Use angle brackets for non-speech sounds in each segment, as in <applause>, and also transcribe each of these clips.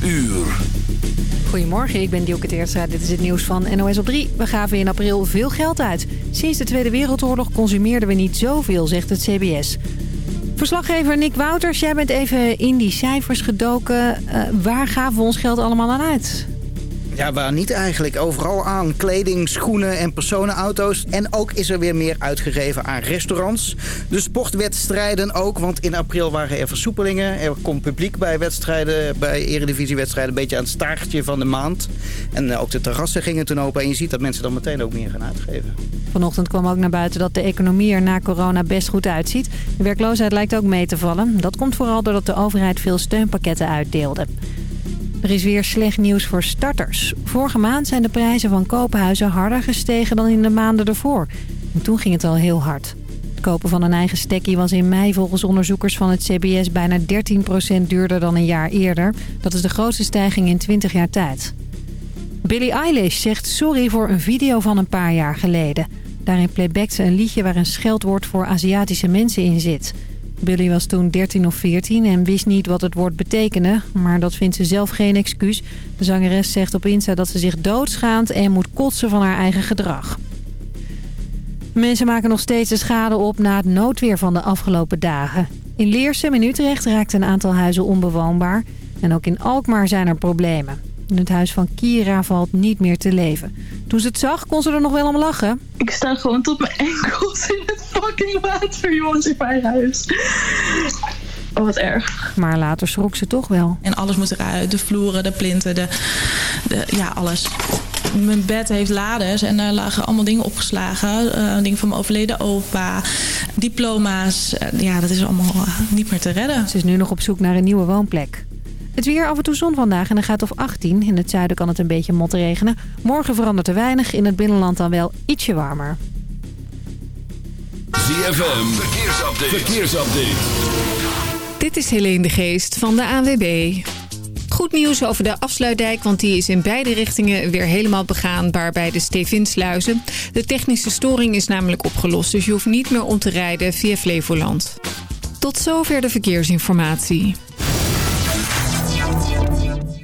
12 uur. Goedemorgen, ik ben Dielke Teertstra. Dit is het nieuws van NOS op 3. We gaven in april veel geld uit. Sinds de Tweede Wereldoorlog consumeerden we niet zoveel, zegt het CBS. Verslaggever Nick Wouters, jij bent even in die cijfers gedoken. Uh, waar gaven we ons geld allemaal aan uit? Ja, waar niet eigenlijk. Overal aan kleding, schoenen en personenauto's. En ook is er weer meer uitgegeven aan restaurants. De sportwedstrijden ook, want in april waren er versoepelingen. Er komt publiek bij wedstrijden, bij eredivisiewedstrijden... een beetje aan het staartje van de maand. En eh, ook de terrassen gingen toen open. En je ziet dat mensen dan meteen ook meer gaan uitgeven. Vanochtend kwam ook naar buiten dat de economie er na corona best goed uitziet. De werkloosheid lijkt ook mee te vallen. Dat komt vooral doordat de overheid veel steunpakketten uitdeelde. Er is weer slecht nieuws voor starters. Vorige maand zijn de prijzen van koophuizen harder gestegen dan in de maanden ervoor. En toen ging het al heel hard. Het kopen van een eigen stekkie was in mei volgens onderzoekers van het CBS bijna 13% duurder dan een jaar eerder. Dat is de grootste stijging in 20 jaar tijd. Billie Eilish zegt sorry voor een video van een paar jaar geleden. Daarin playbackt ze een liedje waar een scheldwoord voor Aziatische mensen in zit. Billy was toen 13 of 14 en wist niet wat het woord betekende. Maar dat vindt ze zelf geen excuus. De zangeres zegt op Insta dat ze zich doodschaamt en moet kotsen van haar eigen gedrag. Mensen maken nog steeds de schade op na het noodweer van de afgelopen dagen. In Leersum in Utrecht raakt een aantal huizen onbewoonbaar. En ook in Alkmaar zijn er problemen. In het huis van Kira valt niet meer te leven. Toen ze het zag, kon ze er nog wel om lachen. Ik sta gewoon tot mijn enkels in het fucking water, jongens, in mijn huis. Oh, wat erg. Maar later schrok ze toch wel. En alles moet eruit. De vloeren, de plinten, de, de ja, alles. Mijn bed heeft lades en daar lagen allemaal dingen opgeslagen. Uh, dingen van mijn overleden opa, diploma's. Uh, ja, dat is allemaal uh, niet meer te redden. Ze is nu nog op zoek naar een nieuwe woonplek. Het weer af en toe zon vandaag en dan gaat of 18. In het zuiden kan het een beetje motregenen. Morgen verandert er weinig. In het binnenland dan wel ietsje warmer. ZFM, verkeersupdate. verkeersupdate. Dit is Helene de Geest van de ANWB. Goed nieuws over de afsluitdijk, want die is in beide richtingen weer helemaal begaanbaar bij de Stevinsluizen. De technische storing is namelijk opgelost, dus je hoeft niet meer om te rijden via Flevoland. Tot zover de verkeersinformatie.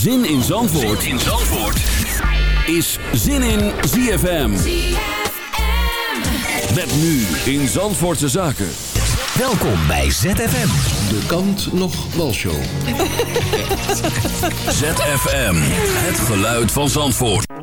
Zin in Zandvoort, in Zandvoort. is Zin in ZFM. Met nu in Zandvoortse Zaken. Welkom bij ZFM. De kant nog walshow. <laughs> ZFM, het geluid van Zandvoort.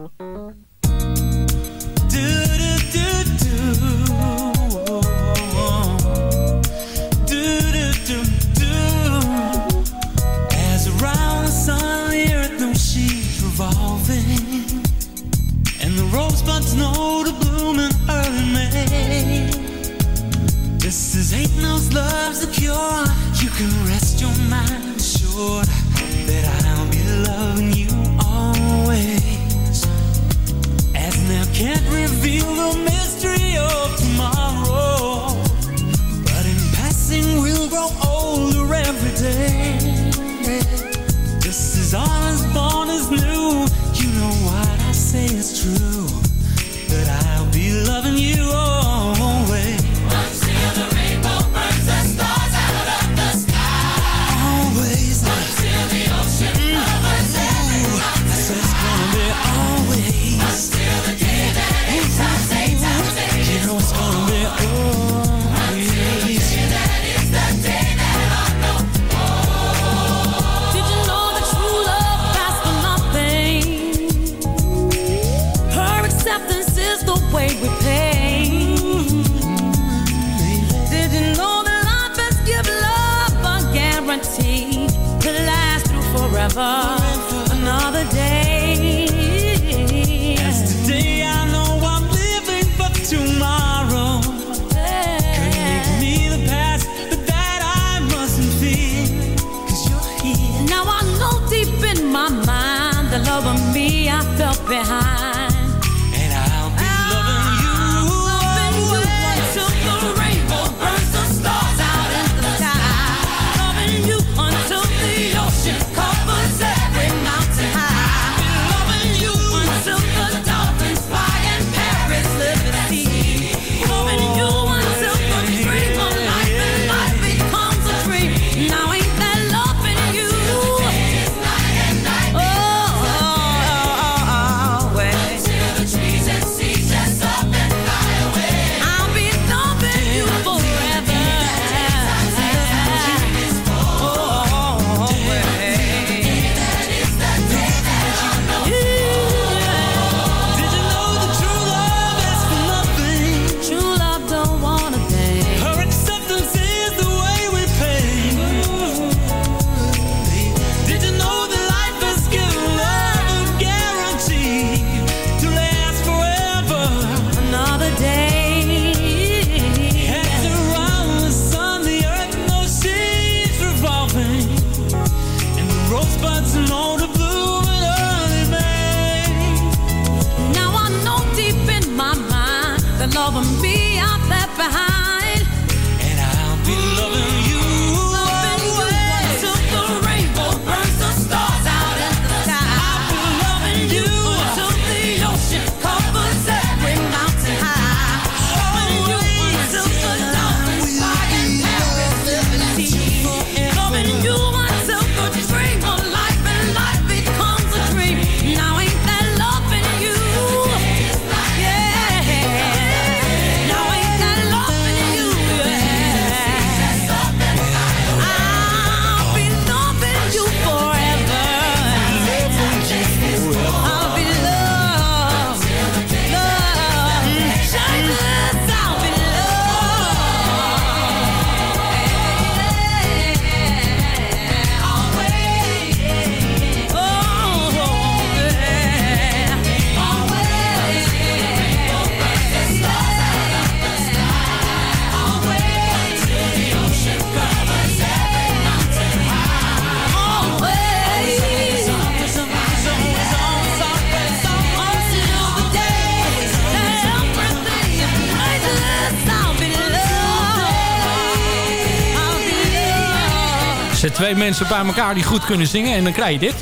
Twee mensen bij elkaar die goed kunnen zingen en dan krijg je dit.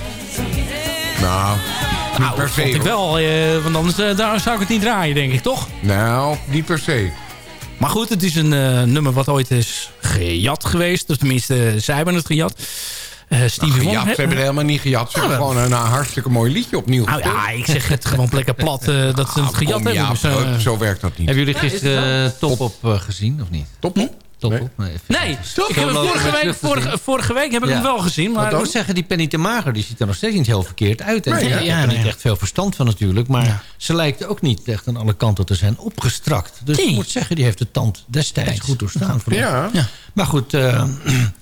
Nou, niet Nou, per dat se. ik wel, eh, want anders eh, daar zou ik het niet draaien, denk ik, toch? Nou, niet per se. Maar goed, het is een eh, nummer wat ooit is gejat geweest. Dus tenminste, zij hebben het gejat. Eh Stevie Wonder, gejat, ze hebben het helemaal niet gejat. Ze hebben Nou, gewoon een, een hartstikke mooi liedje opnieuw Nou ja, ik zeg het gewoon plekken plat eh, dat ze het gejat kom, hebben. ja, Dus, zo- zo werkt dat niet. Hebben jullie gisteren Top op gezien, of niet? Top op? Top Nee. op? Nee, Nee, ik heb vorige, week, vorige, vorige week heb ik Ja. hem wel gezien. Maar ik moet zeggen, die Penny te Mager die ziet er nog steeds niet heel verkeerd uit. En Nee, ja, ja, ik ja, heb er nee. niet echt veel verstand van natuurlijk. Maar ze lijkt ook niet echt aan alle kanten te zijn opgestrakt. Dus ik moet zeggen, die heeft de tand destijds goed doorstaan. Ja. Ja. Maar goed... eh,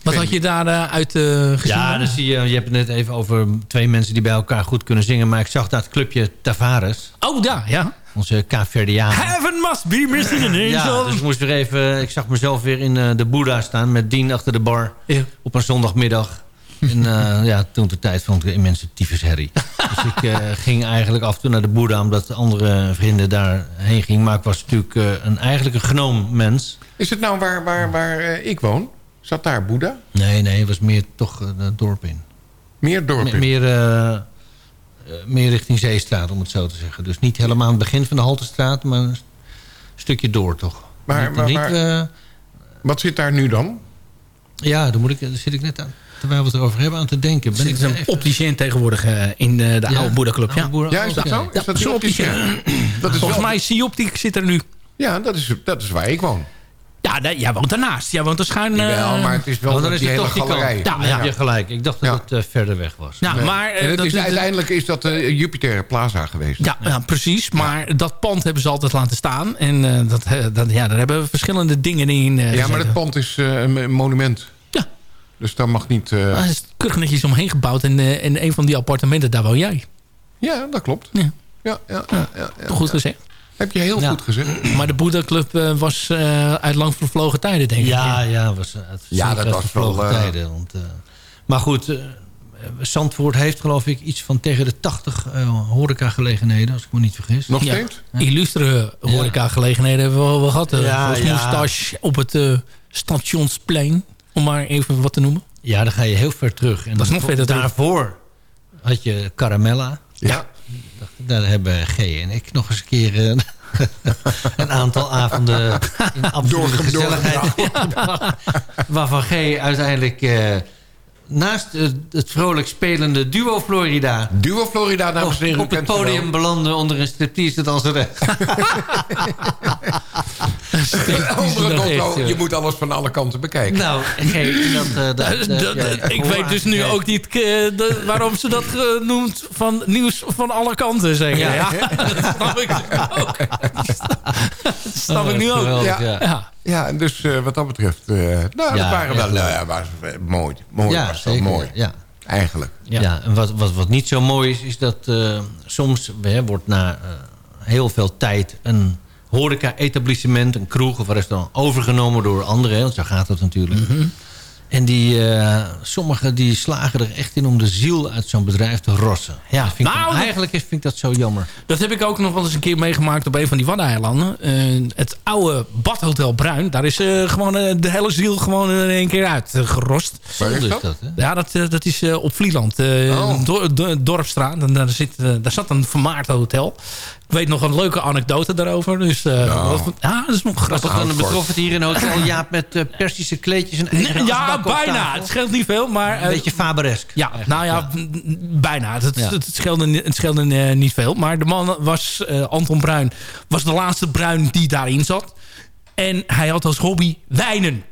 Wat had je daar eh, uit eh, gezien? ja, dan zie je, je hebt het net even over twee mensen die bij elkaar goed kunnen zingen. Maar ik zag dat clubje Tavares. Oh, ja, ja. Onze Kaapverdianen. Heaven must be missing an Ja, angel. dus ik moest weer even... Ik zag mezelf weer in eh, de Boeddha staan met Dien achter de bar. Ja. Op een zondagmiddag. En eh, <laughs> ja, toen de tijd vond ik een immense tyfusherrie. dus ik eh, <laughs> ging eigenlijk af en toe naar de Boeddha... omdat de andere vrienden daarheen gingen. Maar ik was natuurlijk eh, een, eigenlijk een gnoommens. Is het nou waar, waar, waar ik woon? Zat daar Boeddha? Nee, nee, het was meer toch het dorp in. Meer dorp in? meer, meer richting Zeestraat, om het zo te zeggen. Dus niet helemaal aan het begin van de Haltestraat... maar een st- stukje door toch. Maar- Niet- maar- niet, maar- eh, Wat zit daar nu dan? Ja, daar, moet ik, daar zit ik net aan. Terwijl we het erover hebben aan te denken. Ben Er ik zit een even- opticien tegenwoordig eh, in de, de Ja, oude Boeddha-club. Ja. Ja, is dat zo? Is Ja, dat zo'n een opticien? Dat is Volgens wel- mij Sioptiek zit er nu. Ja, dat is, dat is waar ik woon. Ja, nee, jij woont daarnaast. Jij woont er schuin... eh, Jawel, maar het is wel dan dat is die hele galerij. Ja, Dan heb je gelijk. Ik dacht dat Ja. het eh, verder weg was. Ja, Nee. maar... eh, dat is, uiteindelijk is dat de Jupiter Plaza geweest. Ja, ja, precies. Maar dat pand hebben ze altijd laten staan. En eh, dat, eh, dat, ja, daar hebben we verschillende dingen in eh, Ja, maar het pand is eh, een monument. Ja. Dus daar mag niet... eh, Daar is keurig netjes omheen gebouwd. En, eh, en een van die appartementen, daar woon jij. Ja, dat klopt. Ja. Ja, ja, ja, ja, ja. Goed gezegd. Heb je heel Ja. goed gezegd. Maar de Boeddha-club eh, was eh, uit lang vervlogen tijden, denk ik. Ja, ja, was, het Ja, dat was wel, vervlogen eh, tijden. Want, eh, maar goed, eh, Zandvoort heeft geloof ik iets van tegen de 80 eh horecagelegenheden, als ik me niet vergis. Nog Ja. steeds? Illustere horeca-gelegenheden hebben we wel wel gehad. Ja, Ja, ja. Moustache op het eh, stationsplein. Om maar even wat te noemen. Ja, dan ga je heel ver terug. En Dat is nog verder terug. Daarvoor had je Caramella. Ja. Daar hebben G en ik nog eens een keer eh, <laughs> een aantal avonden in <laughs> absolute gezelligheid. <laughs> Waarvan G uiteindelijk eh, naast het, het vrolijk spelende duo Florida... Duo Florida, dames en heren. op het podium belanden onder een striptease danseres. Andere echt, eh. je moet alles van alle kanten bekijken. nou, eh, <laughs> ja, ik weet dus nu ook niet eh, de- waarom ze dat genoemd van nieuws van alle kanten zeggen. Ja. Ja, <laughs> <laughs> dat snap ik nu ook. dat snap ik nu ook. Ja. ja. Ja. Ja, en dus eh, wat dat betreft... eh, nou, dat Ja, waren wel... Nou, ja, was, eh, mooi. Mooi Ja, was dat zeker, mooi. Ja. Eigenlijk. Ja. en wat, wat, wat niet zo mooi is, is dat eh, soms hè, wordt na eh, heel veel tijd een horeca-etablissement, een kroeg of een restaurant overgenomen door anderen. Want zo gaat het natuurlijk. Mhm. En die, eh, sommigen die slagen er echt in om de ziel uit zo'n bedrijf te rossen. Ja, vind ik Nou, dan- dat- eigenlijk is, vind ik dat zo jammer. Dat heb ik ook nog wel eens een keer meegemaakt op een van die Waddeneilanden. Eh, het oude Badhotel Bruin. Daar is eh, gewoon de hele ziel gewoon in één keer uitgerost. Waar is dat? Ja, dat, dat is op Vlieland. Oh. Dor- Dor- Dorpstraat. En daar, zit, daar zat een vermaard hotel. Ik weet nog een leuke anekdote daarover. Dus, eh, Nou. wat- ja, dat is nog Was grappig. dat dan betrof het hier in hotel Jaap met eh, persische kleedjes en eigen ja, bijna. tafel? Het scheelt niet veel, maar... Een eh, beetje faberesk. Ja, nou ja, bijna. Het, Ja. het, het scheelde, ni- het scheelde eh, niet veel. Maar de man was, eh, Anton Bruin, was de laatste Bruin die daarin zat. En hij had als hobby wijnen.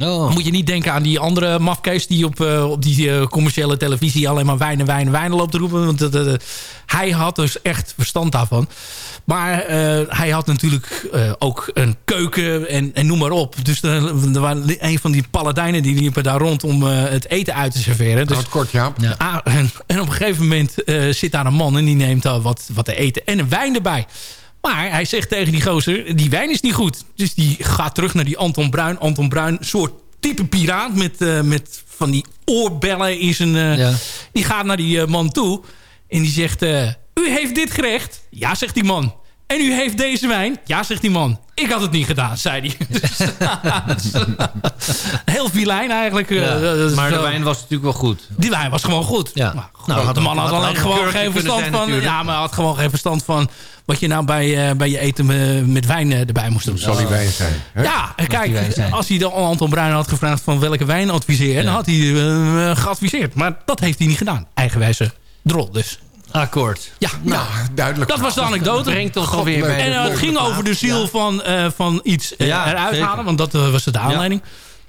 Oh. Dan moet je niet denken aan die andere mafkees... die op, eh, op die eh, commerciële televisie alleen maar wijnen, wijnen, wijnen loopt te roepen. Want dat, eh, hij had dus echt verstand daarvan. Maar eh, hij had natuurlijk eh, ook een keuken en, en noem maar op. Dus er, waren een van die paladijnen die liepen daar rond om eh, het eten uit te serveren. Dus, kort, Jaap. Ah, en, en op een gegeven moment eh, zit daar een man en die neemt al wat, wat te eten en een wijn erbij. Maar hij zegt tegen die gozer, die wijn is niet goed. Dus die gaat terug naar die Anton Bruin. Anton Bruin, soort type piraat met, eh, met van die oorbellen in zijn... eh, Ja. Die gaat naar die eh, man toe en die zegt... u heeft dit gerecht? Ja, zegt die man. En u heeft deze wijn? Ja, zegt die man. Ik had het niet gedaan, zei hij. Dus, <laughs> heel filijn eigenlijk. eh, Ja, maar de wijn was natuurlijk wel goed. die wijn was gewoon goed. Ja. Maar, Nou, had de man had had alleen gewoon geen verstand zijn van... natuurlijk. Ja, maar hij had gewoon geen verstand van... wat je nou bij, eh, bij je eten eh, met wijn erbij moest doen. Zal die wijn zijn. Hè? Ja, en kijk, zijn. als hij dan Anton Bruin had gevraagd van welke wijn adviseer... dan had hij geadviseerd. Maar dat heeft hij niet gedaan. Eigenwijze drol dus. Akkoord. Ja, Nou, duidelijk. dat was de anekdote. Brengt alweer bij En eh, het ging over de ziel Ja. van, eh, van iets eh, Ja, eruit zeker. halen. Want dat was de aanleiding.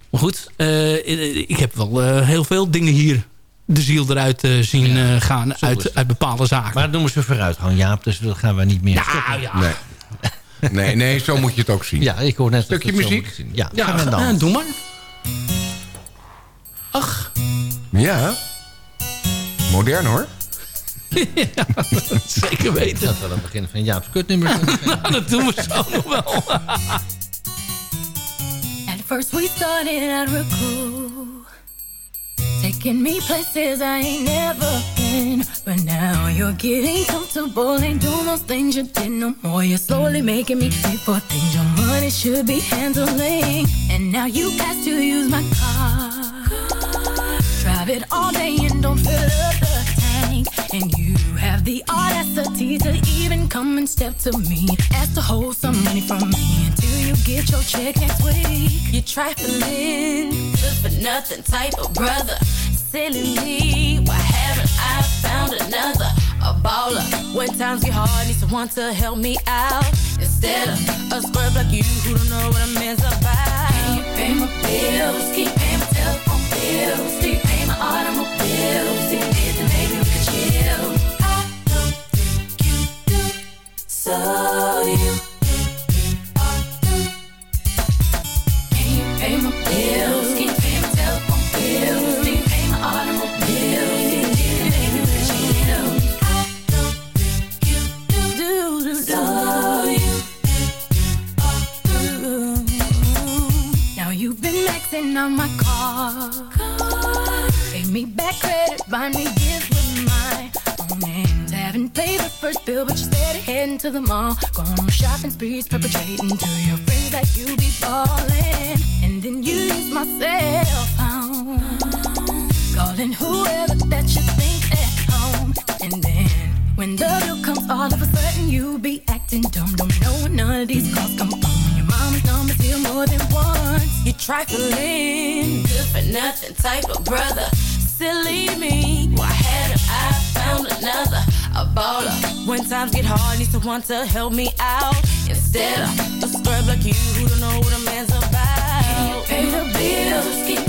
Maar goed, eh, ik heb wel eh, heel veel dingen hier de ziel eruit zien eh, gaan uit, uit bepaalde zaken. Maar dat noemen ze vooruitgang, Jaap. Dus dat gaan we niet meer stoppen. ja. Nee. nee, nee, zo moet je het ook zien. Ja, ik hoor net... Stukje muziek? zien. Ja, Ja, gaan dan. doe maar. Ach, Ja. Modern hoor. <laughs> ja, zeker weten. Dat we aan het begin van Jaap's kutnummer zijn. <laughs> dat doen we zo nog wel. At first we started out real cool Taking me places I ain't never been But now you're getting comfortable Ain't doing those things you did no more You're slowly making me pay for things Your money should be handling And now you ask to use my car Drive it all day and don't fill up the tank. And you have the audacity to even come and step to me. Ask to hold some money from me Until you get your check next week. You're trifling, good for nothing type of brother. Silly me, why haven't I found another? A baller, when times get hard, need someone to help me out. Instead of a scrub like you who don't know what a man's about. Can you pay my bills, keep paying my telephone bills Keep paying my automobiles, if shopping sprees, perpetrating to your friends that you be ballin'. And then you use my cell phone. Calling whoever that you think at home. And then when the bill comes, all of a sudden you be acting dumb. Don't know none of these calls come from. Your mama's number's here more than once. You trifling, good for nothing type of brother. Silly me, why hadn't I found another? A baller. When times get hard, need someone to help me out. Instead of a scrub like you who don't know what a man's about. Can you pay the bills?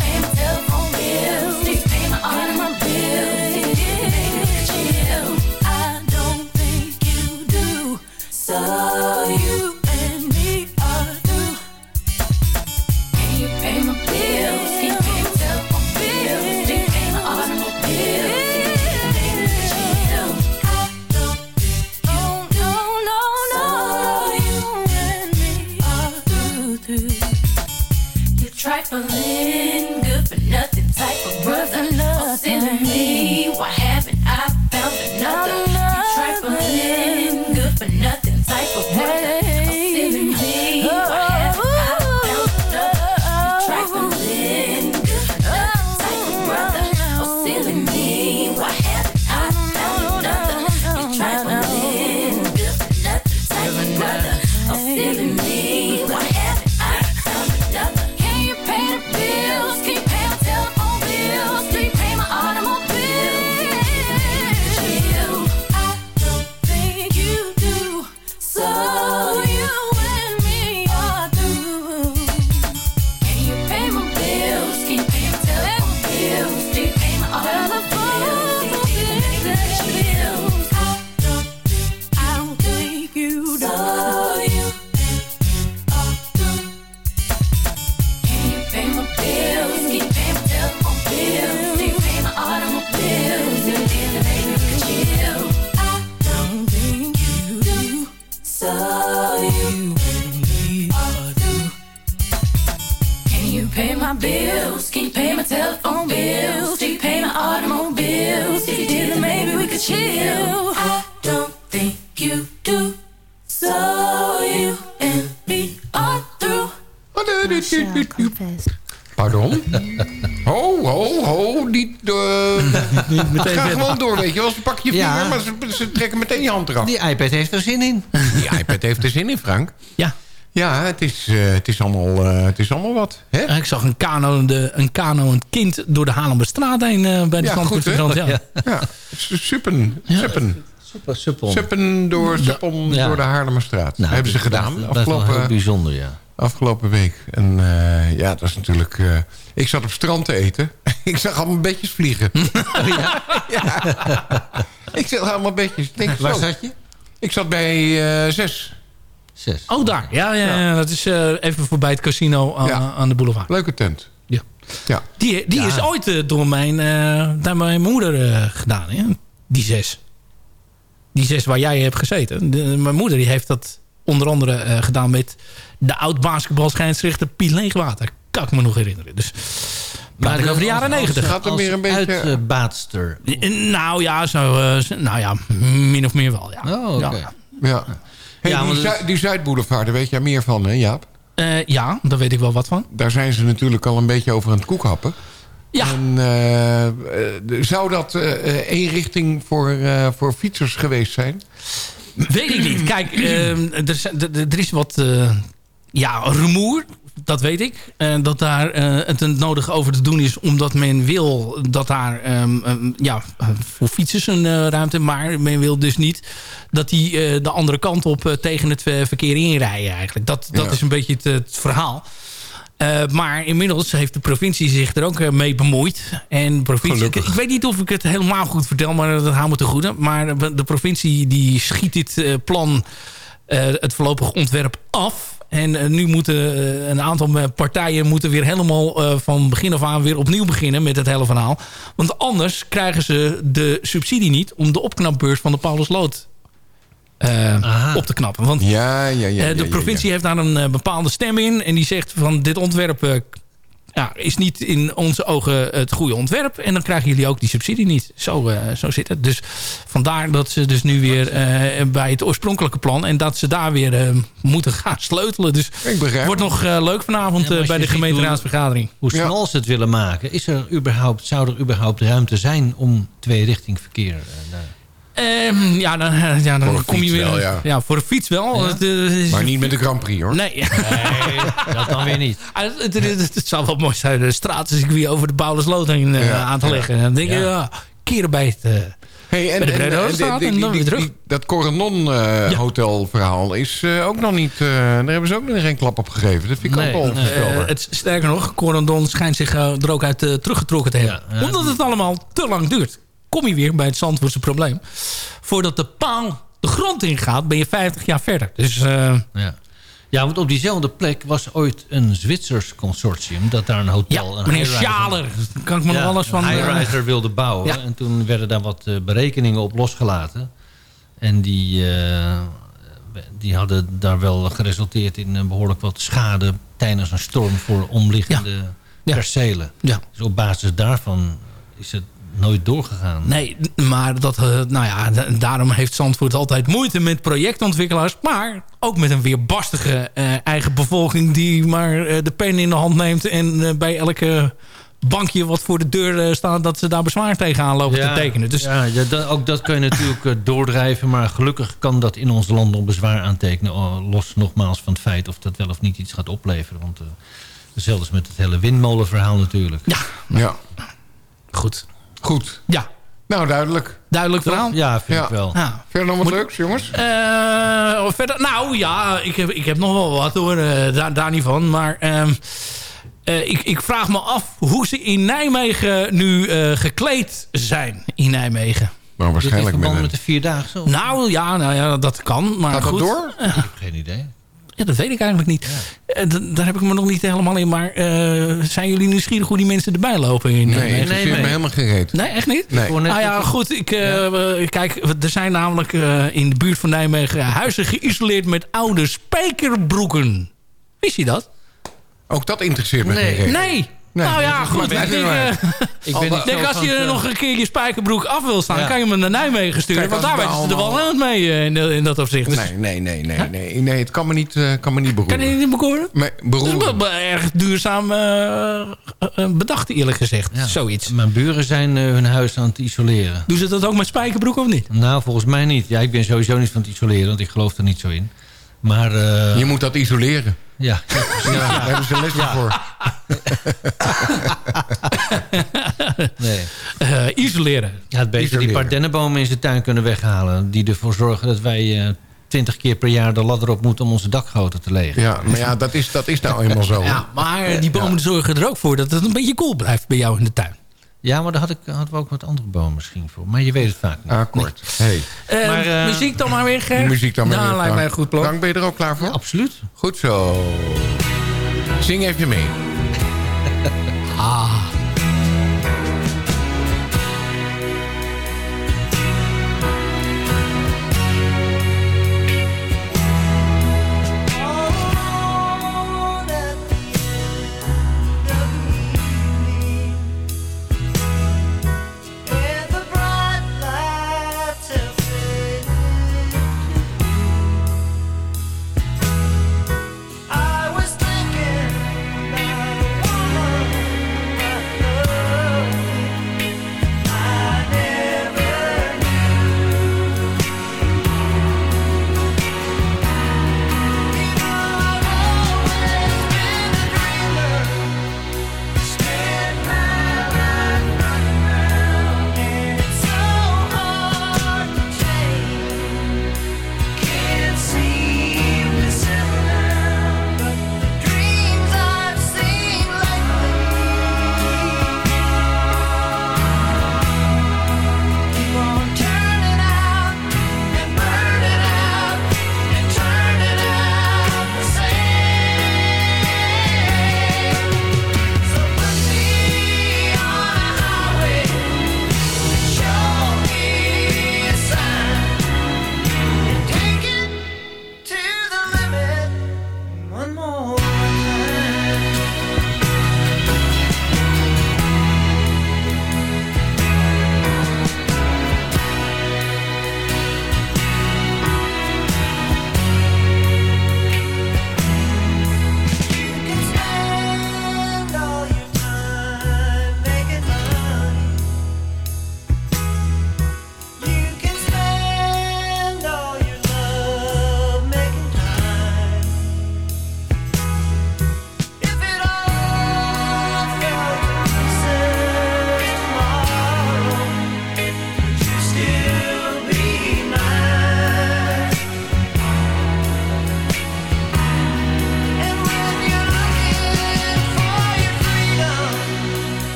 Hand eraf. Die iPad heeft er zin in. Die iPad heeft er zin in, Frank. Ja. Ja, het is, eh, het is, allemaal, eh, het is allemaal wat. Hè? Ik zag een kano, de, een kano een kind door de Haarlemmerstraat heen eh, bij de Ja, goed. Ja. Ja, su- suppen. Suppen. Super, suppel. Suppen door, Ja. door de Haarlemmerstraat. Nou, hebben ze dat is gedaan best- best wel afgelopen, heel bijzonder, ja. afgelopen week. En eh, ja, dat is natuurlijk... eh, ik zat op strand te eten. <laughs> ik zag allemaal beetjes vliegen. <laughs> ja? <laughs> Ik allemaal beetjes. Ik Denk, Waar zo. zat je? Ik zat bij eh, zes. Zes. Oh, daar. Ja, ja, ja. dat is eh, even voorbij het casino aan, Ja. aan de boulevard. Leuke tent. Ja. Ja. Die, die Ja. is ooit eh, door mijn, eh, door mijn moeder eh, gedaan. Hè? Die zes. Die zes waar jij hebt gezeten. De- mijn moeder die heeft dat onder andere eh, gedaan met de oud-basketbalschijnsrichter Piet Leegwater. Kan ik me nog herinneren. Dus praat ik over de jaren negentig. Gaat er meer een beetje- Uitbaatster. Nou ja, zo, eh, nou ja, min of meer wel. Ja, Oh, oké. ja. Ja. Hey, Ja, die, Zuid- die Zuidboulevard, daar weet jij meer van, hè Jaap? Eh, ja, daar weet ik wel wat van. Daar zijn ze natuurlijk al een beetje over aan het koekhappen. Ja. En, eh, zou dat eh, eh, één richting voor, eh, voor fietsers geweest zijn? Weet ik niet. Kijk, ehm, er, is- er- er is wat eh, ja, rumoer. Dat weet ik. Eh, dat daar eh, het nodig over te doen is. Omdat men wil dat daar ehm, ehm, ja, voor fietsers een eh, ruimte. Maar men wil dus niet dat die de andere kant op tegen het verkeer inrijden eigenlijk. Dat, dat Ja. is een beetje het, het verhaal. Maar inmiddels heeft de provincie zich er ook mee bemoeid. En provincie, ik, weet niet of ik het helemaal goed vertel, maar dat houden we te goede. Maar de, provincie die schiet dit plan, het voorlopig ontwerp af. En eh, nu moeten eh, een aantal eh, partijen moeten weer helemaal eh, van begin af aan weer opnieuw beginnen met het hele verhaal. Want anders krijgen ze de subsidie niet om de opknapbeurs van de Paulus Lood eh, op te knappen. Want Ja, ja, ja. de ja, ja, provincie heeft daar een bepaalde stem in. En die zegt van dit ontwerp eh, ja, is niet in onze ogen het goede ontwerp. En dan krijgen jullie ook die subsidie niet. Zo, eh, zo zit het. Dus vandaar dat ze dus nu weer eh, bij het oorspronkelijke plan... en dat ze daar weer eh, moeten gaan sleutelen. Dus het wordt nog leuk vanavond bij de gemeenteraadsvergadering. Hoe snel ze het willen maken. Is er überhaupt, zou er überhaupt ruimte zijn om tweerichting verkeer? Ehm, ja, dan, eh, ja, dan Voor kom je fiets weer... wel, ja. voor de fiets wel. Het, eh, Maar niet met de Grand Prix, hoor. Nee. <laughs> dat dan weer niet. <laughs> Ah, Het, het, het- het zou wel mooi zijn, de stratencircuit over de Bouwlersloot heen eh, Ja, aan te ja. leggen. En dan denk je, Ja. ja, keren bij het... Hey, en, en- en- dan die- weer terug. die- dat Coronon eh, Hotel verhaal is eh, ook nog niet... eh, daar hebben ze ook nog geen klap op gegeven. Dat vind ik ook wel onvoorstelbaar. het, sterker nog, Corendon schijnt zich er ook uit eh, teruggetrokken te hebben. Ja, ja, Omdat het allemaal te lang duurt. Kom je weer bij het Zandvoortse probleem. Voordat de paal de grond ingaat, ben je 50 jaar verder. Dus eh, Ja. ja, want op diezelfde plek was ooit een Zwitsers consortium... dat daar een hotel... een meneer Schaler, kan ik me nog alles van... Een eh, wilde bouwen. Ja. En toen werden daar wat eh, berekeningen op losgelaten. En die, die hadden daar wel geresulteerd in eh, behoorlijk wat schade... tijdens een storm voor omliggende percelen. Ja. Dus op basis daarvan is het nooit doorgegaan. Nee, maar dat, eh, nou ja, da- daarom heeft Zandvoort altijd moeite met projectontwikkelaars. Maar ook met een weerbarstige eh, eigen bevolking die maar eh, de pen in de hand neemt. En eh, bij elke bankje wat voor de deur staat, dat ze daar bezwaar tegenaan lopen te tekenen. Dus ja, ja, dat, ook dat kan je natuurlijk doordrijven. Maar gelukkig kan dat in ons land nog bezwaar aantekenen. Oh, los nogmaals van het feit of dat wel of niet iets gaat opleveren. Want uh, hetzelfde is met het hele windmolenverhaal natuurlijk. Ja. Ja. Goed. Goed. Ja. Nou, duidelijk. Duidelijk verhaal? Ja, vind ik wel. Ja. Verder nog wat leuks, jongens? Eh, verder, nou ja, ik heb, ik heb nog wel wat hoor, eh, daar, daar niet van. Maar ehm, eh, ik, ik vraag me af hoe ze in Nijmegen nu eh, gekleed zijn. In Nijmegen. Nou, waarschijnlijk met, met een... met de Vierdaagse? Nou ja, nou ja, dat kan. Maar Gaat dat goed. door? Ik heb geen idee. Ja, dat weet ik eigenlijk niet. Eh, daar heb ik me nog niet helemaal in. Maar eh, zijn jullie nieuwsgierig hoe die mensen erbij lopen? In Nee, Nijmegen? ik vind me helemaal gereed. Nee, echt niet? Nee. Nou ja, goed. Ik, eh, Kijk, er zijn namelijk eh, in de buurt van Nijmegen huizen geïsoleerd met oude spijkerbroeken. Wist je dat? Ook dat interesseert me Nee. geen reet. Nee. nou ja, dat is goed. Ik denk, eh, Ik ben niet denk zo als je het, nog een keer je spijkerbroek af wil staan... Ja. kan je hem naar Nijmegen sturen. Kijk, want daar weten ze er nou wel aan het mee eh, in, de- in dat opzicht. Dus Nee, nee, nee, nee, nee. Nee, het kan me niet, eh, kan me niet beroeren. Kan je niet bekoren? Nee, Dat is beroeren. wel- wel erg duurzaam bedacht eerlijk gezegd. Ja. Zoiets. Mijn buren zijn hun huis aan het isoleren. Doen ze dat ook met spijkerbroeken of niet? Nou, volgens mij niet. Ja, ik ben sowieso niet van het isoleren, want ik geloof er niet zo in. Maar eh, Je moet dat isoleren. ja, Ja, daar hebben ze lessen voor. <laughs> nee. Eh, isoleren. Ja, het beter die paar dennenbomen in zijn tuin kunnen weghalen. Die ervoor zorgen dat wij eh, twintig keer per jaar de ladder op moeten om onze dakgoten te legen. Ja, maar ja, dat is, dat is nou eenmaal zo. Ja, maar die bomen zorgen er ook voor dat het een beetje koel blijft bij jou in de tuin. Ja, maar daar had ik, hadden we ook wat andere bomen misschien voor. Maar je weet het vaak niet. Akkoord. Hey, Eh, Maar, eh, muziek dan maar weer, Ger? muziek dan maar Nou, weer. lijkt mij een goed plan. Frank, ben je er ook klaar voor? Absoluut. Goed zo. Zing even mee. <laughs> Ah.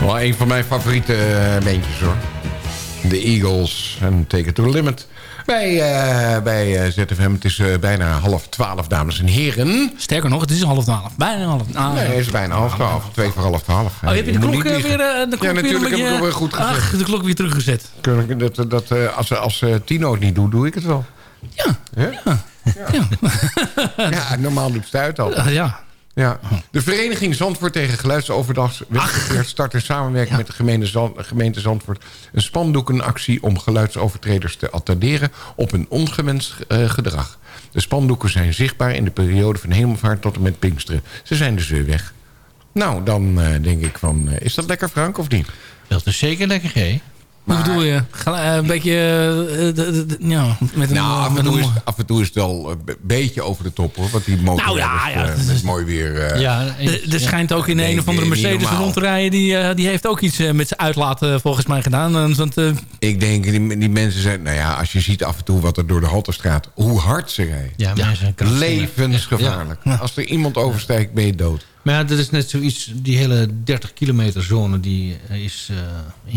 Wel een van mijn favoriete eh, bandjes hoor. De Eagles en Take It To The Limit. Bij, eh, bij eh, ZFM, het is bijna half twaalf, dames en heren. Sterker nog, het is half twaalf. Bijna half ah, Nee, het is bijna half twaalf. Twee voor half twaalf. Oh, heb je de klok weer, de klok Ja, natuurlijk heb ik hem weer goed gezet. Ach, de klok weer teruggezet. Kun ik- Dat, dat, als als Tino het niet doet, doe ik het wel. Ja. Ja. Ja, <laughs> normaal doet het uit al. Ja. Ja. De vereniging Zandvoort tegen geluidsoverlast weggekeerd start in samenwerking met de gemeente, Zand- gemeente Zandvoort een spandoekenactie om geluidsovertreders te attenderen op een ongewenst eh, gedrag. De spandoeken zijn zichtbaar in de periode van hemelvaart tot en met Pinksteren. Ze zijn dus weer weg. Nou, dan eh, denk ik van, eh, is dat lekker Frank of niet? Dat is zeker lekker, Hoe bedoel je? Eh, een beetje... eh, de- ja, met een, Nou, af en, toe is, af en toe is het wel een beetje over de top hoor. Want die motor Nou ja, ja, is, dat is- mooi weer. eh, Er- er schijnt ook in Nee, een of andere Mercedes rond te rijden. Die, eh, die heeft ook iets eh, met zijn uitlaat eh, volgens mij gedaan. Eh, Ik denk, die, die mensen zijn... Nou ja, als je ziet af en toe wat er door de Halterstraat... hoe hard ze rijden. Ja. Levensgevaarlijk. Als er iemand overstijgt, ben je dood. Maar ja, dat is net zoiets, die hele 30 kilometer zone die eh, is eh,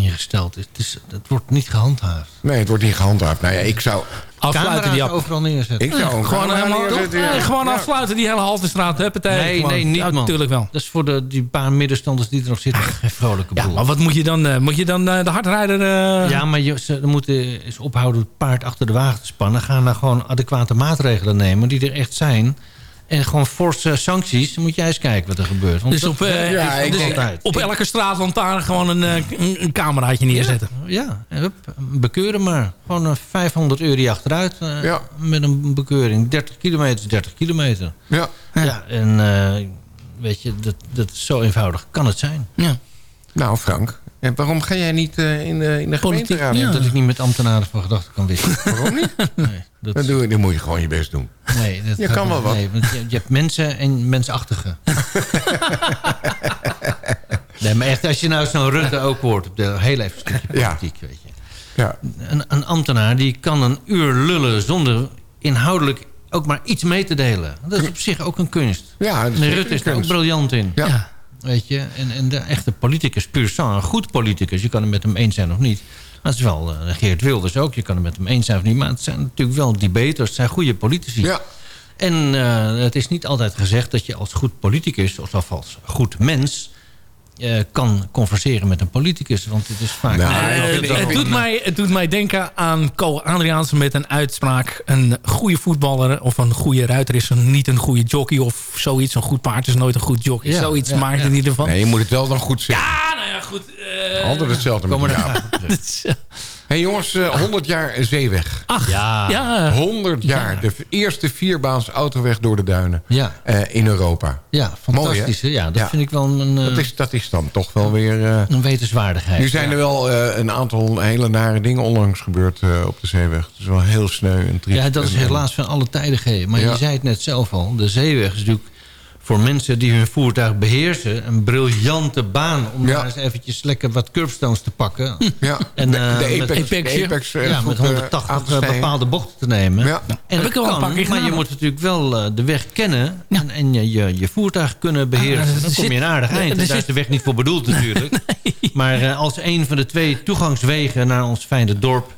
ingesteld. Het, is, het wordt niet gehandhaafd. Nee, het wordt niet gehandhaafd. Nou ja, ik zou... afsluiten die overal neerzetten. Ik zou Gewoon, helemaal, neerzetten, ja. Nee, gewoon Ja. afsluiten die hele Haltestraat. Huppatee. Nee, Gewoon. nee, niet Ja, man. Natuurlijk wel. Dat is voor de, die paar middenstanders die er nog zitten. Geen vrolijke Ja, boel. maar wat moet je dan? eh, moet je dan eh, de hardrijder... eh, Ja, maar je, ze moeten eens ophouden het paard achter de wagen te spannen. Gaan daar gewoon adequate maatregelen nemen die er echt zijn. En gewoon forse sancties. Dan moet jij eens kijken wat er gebeurt. Want Dus op, eh, ja, is dus op elke straatlantaarn gewoon een, eh, een, een cameraatje neerzetten. Ja, en hup, bekeuren maar. Gewoon een 500 euro achteruit eh, Ja. met een bekeuring. 30 kilometer is 30 kilometer. Ja. Ja, en eh, weet je, dat, dat is zo eenvoudig kan het zijn. Ja. Nou, Frank. En waarom ga jij niet eh, in, de, in de Politiek, gemeenteraad? ja. Dat ik niet met ambtenaren van gedachten kan wisselen. <laughs> Waarom niet? Nee, dat, Dan, doe, je- dan moet je gewoon je best doen. nee, dat Je kan wel wat. Nee, want je, je hebt mensen en mensachtige. <laughs> nee, maar echt, als je nou zo'n Rutte ook hoort... op de heel even een stukje Ja. politiek, weet je. Ja. Een, een ambtenaar die kan een uur lullen zonder inhoudelijk ook maar iets mee te delen. Dat is op zich ook een kunst. Ja, dat is En Rutte is daar ook briljant in. Ja. Weet je, en, en de echte politicus, puur sang, een goed politicus. Je kan het met hem eens zijn of niet. Maar het is wel eh, Geert Wilders ook. Je kan het met hem eens zijn of niet. Maar het zijn natuurlijk wel debaters. Het zijn goede politici. Ja. En eh, het is niet altijd gezegd dat je als goed politicus... of als goed mens... eh, kan converseren met een politicus. Want het is vaak... Nou, het, doet mij, het doet mij denken aan Co Adriaanse met een uitspraak. Een goede voetballer of een goede ruiter is een, niet een goede jockey of zoiets. Een goed paard is nooit een goed jockey. Ja, zoiets ja, maakt ja. in ieder geval. Nee, je moet het wel dan goed zeggen. Ah, nou ja, goed. eh, Altijd hetzelfde met Komen <laughs> <laughs> eh, Hey jongens, eh, 100 jaar zeeweg. Ach, Ja. ja. 100 jaar. De eerste vierbaans autoweg door de duinen Ja. eh, in Europa. Ja, fantastisch. ja, dat Ja. vind ik wel een, eh, Dat is, dat is dan toch wel weer... eh, een wetenswaardigheid. nu zijn er wel eh, een aantal hele nare dingen onlangs gebeurd eh, op de zeeweg. Het is wel heel sneu en triest. Ja, dat is helaas van alle tijden geven. Maar Ja. je zei het net zelf al. De zeeweg is natuurlijk voor mensen die hun voertuig beheersen... een briljante baan om Ja. daar eens eventjes lekker wat curbstones te pakken. Ja, <laughs> En, de, eh, de met- Apex, de. Apex, eh, ja, met goed, eh, 180 aan te eh, bepaalde bochten te nemen. Ja. En Heb dat ik al een kan, paar keer maar je moet natuurlijk wel eh, de weg kennen... en, en je, je, je voertuig kunnen beheersen. Ah, dan kom je zit- een aardig eind. En zit- daar is de weg niet voor bedoeld <laughs> natuurlijk. Maar eh, als een van de twee toegangswegen naar ons fijne dorp...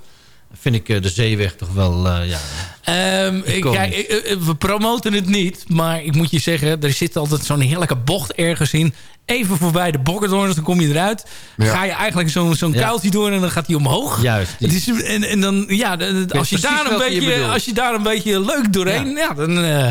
vind ik eh, de zeeweg toch wel... eh, ja, Ehm, kijk, eh, we promoten het niet, maar ik moet je zeggen... er zit altijd zo'n heerlijke bocht ergens in. Even voorbij de Bokkerdorns, dan kom je eruit. Ja. Ga je eigenlijk zo'n zo'n Ja. kuiltje door en dan gaat hij omhoog. Juist. Het is, en, en dan, ja, als, je daar een je beetje, als je daar een beetje leuk doorheen... Ja. dan eh,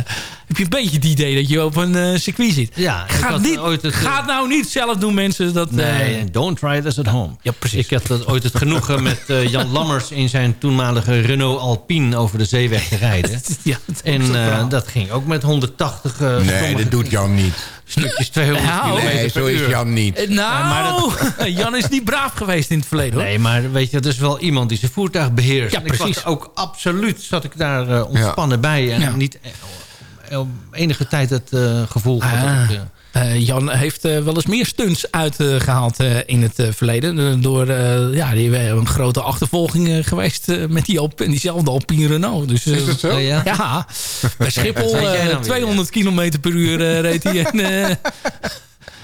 heb je een beetje het idee dat je op een eh, circuit zit. Ja, ik Ga had het, niet, ooit het, eh, nou niet zelf doen, mensen. Dat, Nee, don't try this at home. Ja, precies. Ik had dat ooit het genoegen met Jan Lammers... in zijn toenmalige Renault Alpine over de zeeweg te rijden. <laughs> ja, dat En eh, dat ging ook met 180 eh, Nee, dat doet Jan niet. Stukjes 200 Nou, kilometer Nee, per zo is uur. Jan niet. Eh, Nou, maar <laughs> Jan is niet braaf geweest in het verleden. Hoor. Nee, maar weet je, dat is wel iemand die zijn voertuig beheerst. Ja, ik precies. er ook absoluut, zat ik daar eh, ontspannen bij. En Ja. niet eh, op enige tijd het eh, gevoel gehad. Ah. dat ik, Eh, Jan heeft eh, wel eens meer stunts uitgehaald eh, in het eh, verleden. Eh, door, eh, ja, die hebben een grote achtervolging eh, geweest eh, met die Alp diezelfde Alpine Renault. Dus, eh, Is dat zo? Ja, ja. Ja, bij Schiphol Wat weet jij eh, dan weer? 200 km per uur eh, reed hij. En, eh, <laughs>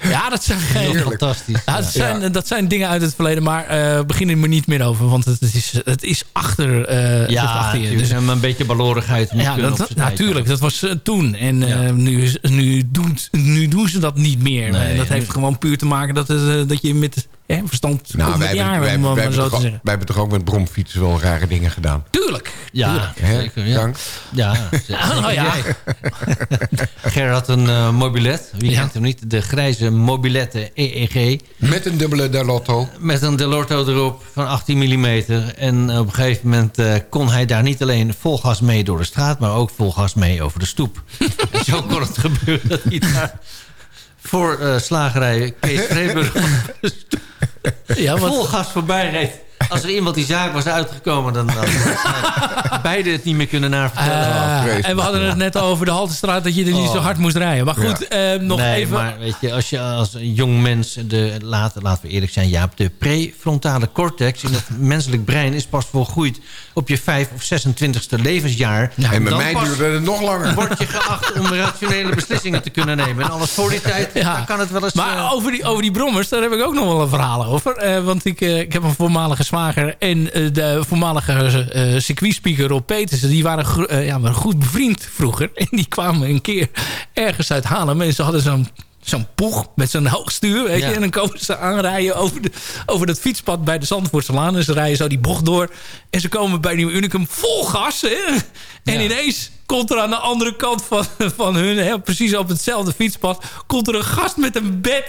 Ja, dat zijn, Fantastisch. Ja, dat, zijn, dat zijn dingen uit het verleden, maar eh begin er maar niet meer over. Want het is, het is achter, eh, Ja, achter je. dus een beetje balorigheid moet ja, dat, natuurlijk. Dat was eh, toen. En eh, nu, is- nu, doen, nu doen ze dat niet meer. Nee, en dat heeft gewoon puur te maken dat, het, dat je met eh, verstand Nou, wij hebben, jaren, wij, om wij, maar hebben zo toch te al- zeggen. wij hebben toch ook met bromfietsen wel rare dingen gedaan? Tuurlijk. Ja, Hè? zeker. Ja. Dank. Ja, <laughs> zeker. Oh, ja. <laughs> Ger had een eh, mobilet. Wie Ja. kent hem niet? De grijze mobilette EEG. Met een dubbele Delotto. Met een Delorto erop van 18 mm. En op een gegeven moment eh, kon hij daar niet alleen vol gas mee door de straat... maar ook vol gas mee over de stoep. en <laughs> zo kon het gebeuren dat hij daar voor eh, slagerij Kees <laughs> Vreeburg Ja, vol gas voorbij reed. Als er iemand die zaak was uitgekomen... dan dan <laughs> beide het niet meer kunnen navertellen. Eh, en we hadden het net over de Haltestraat dat je er niet zo hard moest rijden. Maar goed, eh, nog Oh. nee, even... maar weet je, als je als een jong mens, de, laten, laten we eerlijk zijn, Jaap, de prefrontale cortex in het <laughs> menselijk brein is pas volgroeid op je 5 of 26e levensjaar. en bij mij duurde het nog langer. <laughs> Word je geacht om rationele beslissingen te kunnen nemen. En alles voor die tijd, Ja. dan kan het wel eens... Maar eh, over, die, over die brommers, daar heb ik ook nog wel een verhaal over. Eh, want ik, eh, ik heb een voormalige en eh, de voormalige eh circuitspeaker Rob Petersen. Die waren, eh, ja, waren goed bevriend vroeger. <laughs> En die kwamen een keer ergens uit Haarlem. En ze hadden zo'n zo'n poeg met zo'n hoogstuur. Weet Ja. je? En dan komen ze aanrijden over, de, over dat fietspad bij de Zandvoortselaan. En ze rijden zo die bocht door. En ze komen bij Nieuw Unicum vol gas. Hè? En Ja. ineens komt er aan de andere kant van, van hun... Hè, precies op hetzelfde fietspad... komt er een gast met een bed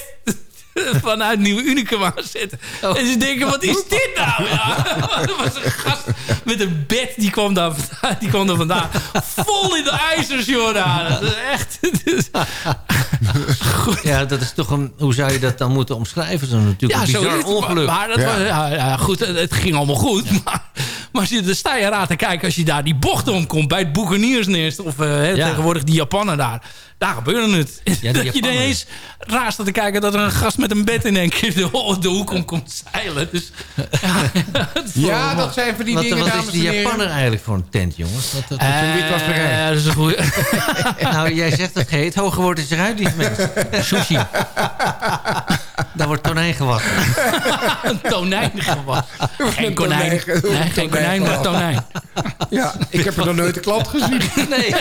<laughs> vanuit Nieuw Unicum aanzetten. Oh. En ze denken, wat is dit nou? Ja, er <laughs> <laughs> was een gast met een bed, die kwam daar vandaan. Die kwam daar vandaan. Vol in de ijzers, joh. Dat is echt... ja, dat is toch een... Hoe zou je dat dan moeten omschrijven? Zo'n natuurlijk een zo bizar het. ongeluk. Maar, maar dat was, ja, ja, goed, het, het ging allemaal goed. Maar, maar je- dan sta je raar te kijken als je daar die bocht omkomt... bij het Boekeniersnest of eh, hè, Ja. tegenwoordig die Japanen daar. Daar gebeurde het. die <laughs> dat je ineens raar staat te kijken... dat er een gast met een bed in één keer de, de hoek om komt zeilen. Dus, <laughs> Ja, dat zijn van die wat, dingen, wat dames is die heren. Japaner eigenlijk voor een tent, jongens? Wat, wat, Eh, dat is een goeie. <laughs> nou, jij zegt dat geen het hoge woord is eruit niet mensen. Sushi. Daar wordt tonijn gewassen. een <laughs> tonijn gewassen. Geen Een konijn. tonijn- Nee, een geen konijn, maar tonijn. Ja, ik heb er nog nooit een klant gezien. <laughs> Nee,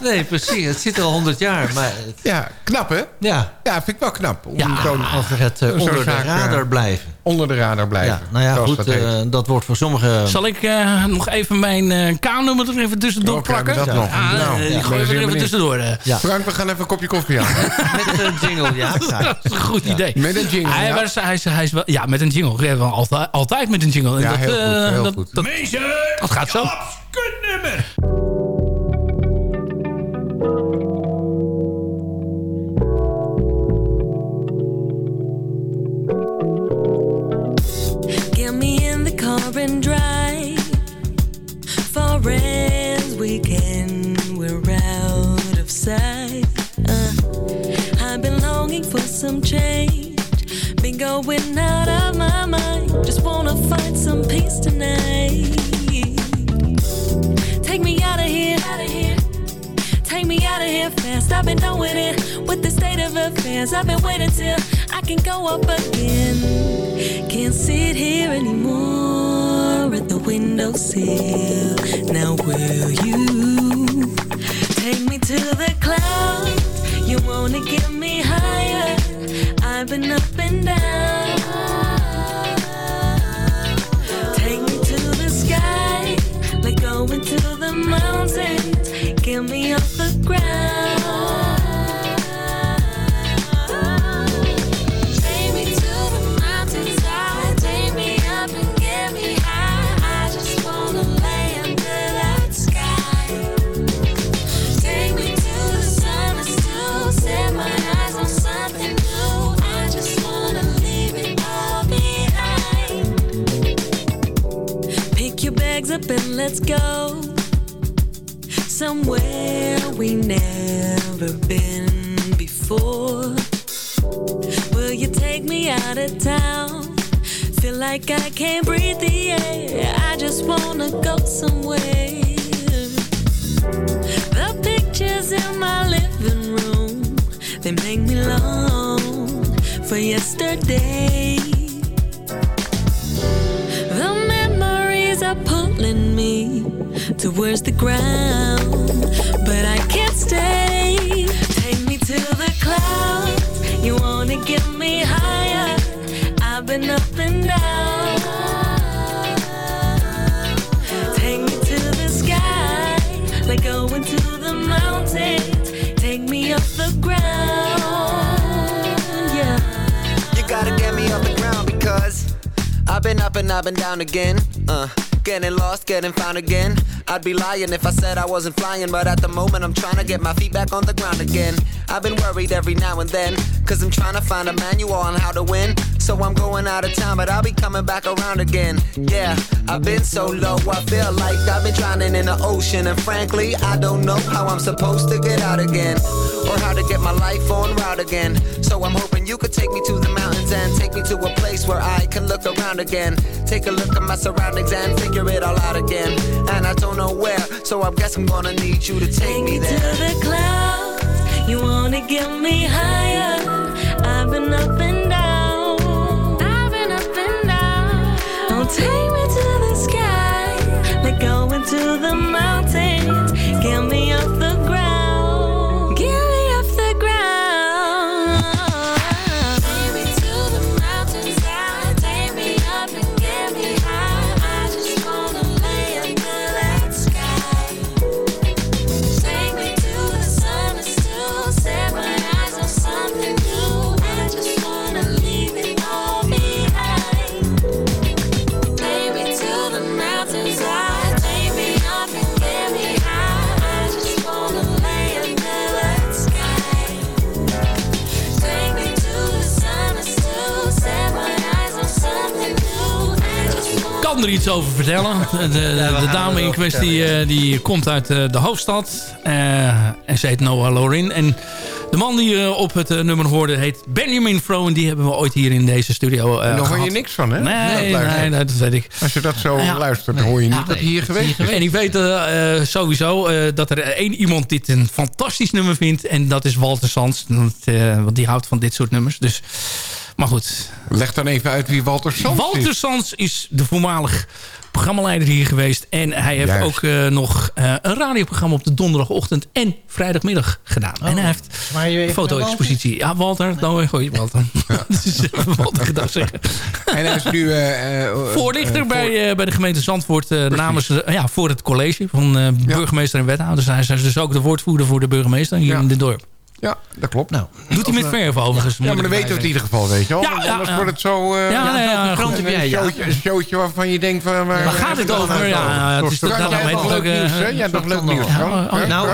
nee, precies. Het zit al honderd jaar. Maar het- Ja, knap hè? ja, Ja, vind ik wel knap. Om Ja, het eh, zo'n onder de zaak, eh, radar blijven. Onder de radar blijven. Ja, nou ja, goed. dat eh, dat wordt voor sommigen... Zal ik eh, nog even mijn eh K-nummer er even tussendoor Oh, plakken? dat nog? Ah, Nou, ja, gooi er even benieuwd. tussendoor. Ja. Frank, we gaan even een kopje koffie aan. <laughs> Met een jingle, ja. <laughs> Dat is een goed idee. Met een jingle, Hij, ja. was- hij, is, hij is wel, ja, met een jingle. We hebben altijd, altijd met een jingle. En Ja, dat, heel goed, eh, heel dat, goed. Dat, dat gaat zo. And drive. Far as we can, we're out of sight. Uh, I've been longing for some change. Been going out of my mind. Just wanna find some peace tonight. Take me out of here, outta here. Take me out of here fast. I've been doing it with the state of affairs. I've been waiting till I can go up again. Can't sit here anymore at the windowsill. Now will you take me to the clouds? You wanna get me higher? I've been up and down. Take me to the sky, let go into the mountains. Get me off the ground. Up and let's go somewhere we never been before. Will you take me out of town? Feel like I can't breathe the air. I just wanna go somewhere. The pictures in my living room, they make me long. for yesterday. Pulling me towards the ground, but I can't stay. Take me to the clouds. You wanna get me higher? I've been up and down. Take me to the sky, like going to the mountains. Take me off the ground, yeah. You gotta get me off the ground because I've been up and I've been down again. Uh, getting lost, getting found again. I'd be lying if I said I wasn't flying, but at the moment I'm trying to get my feet back on the ground again. I've been worried every now and then, cause I'm trying to find a manual on how to win. So I'm going out of town, but I'll be coming back around again. Yeah, I've been so low, I feel like I've been drowning in the ocean, and frankly, I don't know how I'm supposed to get out again, or how to get my life on route again. So I'm hoping you could take me to the mountains and take me to a place where I can look around again. Take a look at my surroundings and figure it all out again. And I don't know where, so I guess I'm gonna need you to take me to the clouds. You wanna get me higher? I've been up iets over vertellen. De, de, de dame in kwestie eh, die komt uit eh, de hoofdstad. eh, en ze heet Noah Lorin. En de man die je op het eh, nummer hoorde heet Benjamin Fro. En die hebben we ooit hier in deze studio eh Daar hoor je niks van, hè? Nee, Dat nee, nee, dat weet ik. Als je dat zo Ja. luistert, dan hoor je niet dat hij hier geweest is. En ik weet eh, eh, sowieso eh, dat er één iemand dit een fantastisch nummer vindt. En dat is Walter Sands. Want, eh, want die houdt van dit soort nummers. Dus, maar goed. Leg dan even uit wie Walter Sands Walter is. Sands is de voormalig programmaleider hier geweest. En hij heeft Juist. ook eh, nog eh, een radioprogramma op de donderdagochtend en vrijdagmiddag gedaan. en hij heeft Maar je een foto-expositie. Ja, Walter. Nou, gooi je Walter. <laughs> dus even Walter gedag zeggen. En hij is nu... eh, eh, <laughs> Voorlichter bij, eh, bij de gemeente Zandvoort eh, namens, ja, voor het college van eh, burgemeester en wethouders. Hij is dus ook de woordvoerder voor de burgemeester hier in dit dorp. Ja, dat klopt. Nou, Doet hij met verf overigens. Ja, maar dan weten we het in ieder geval, weet je wel. Ja, Anders ja. wordt het zo... eh, Ja, nee, ja, heb jij? een, Ja. showtje, een showtje waarvan je denkt... Van, waar, Waar gaat het over? Ja, het is toch het nog ook... leuk nieuws, hè? eh, nog leuk oh, nou,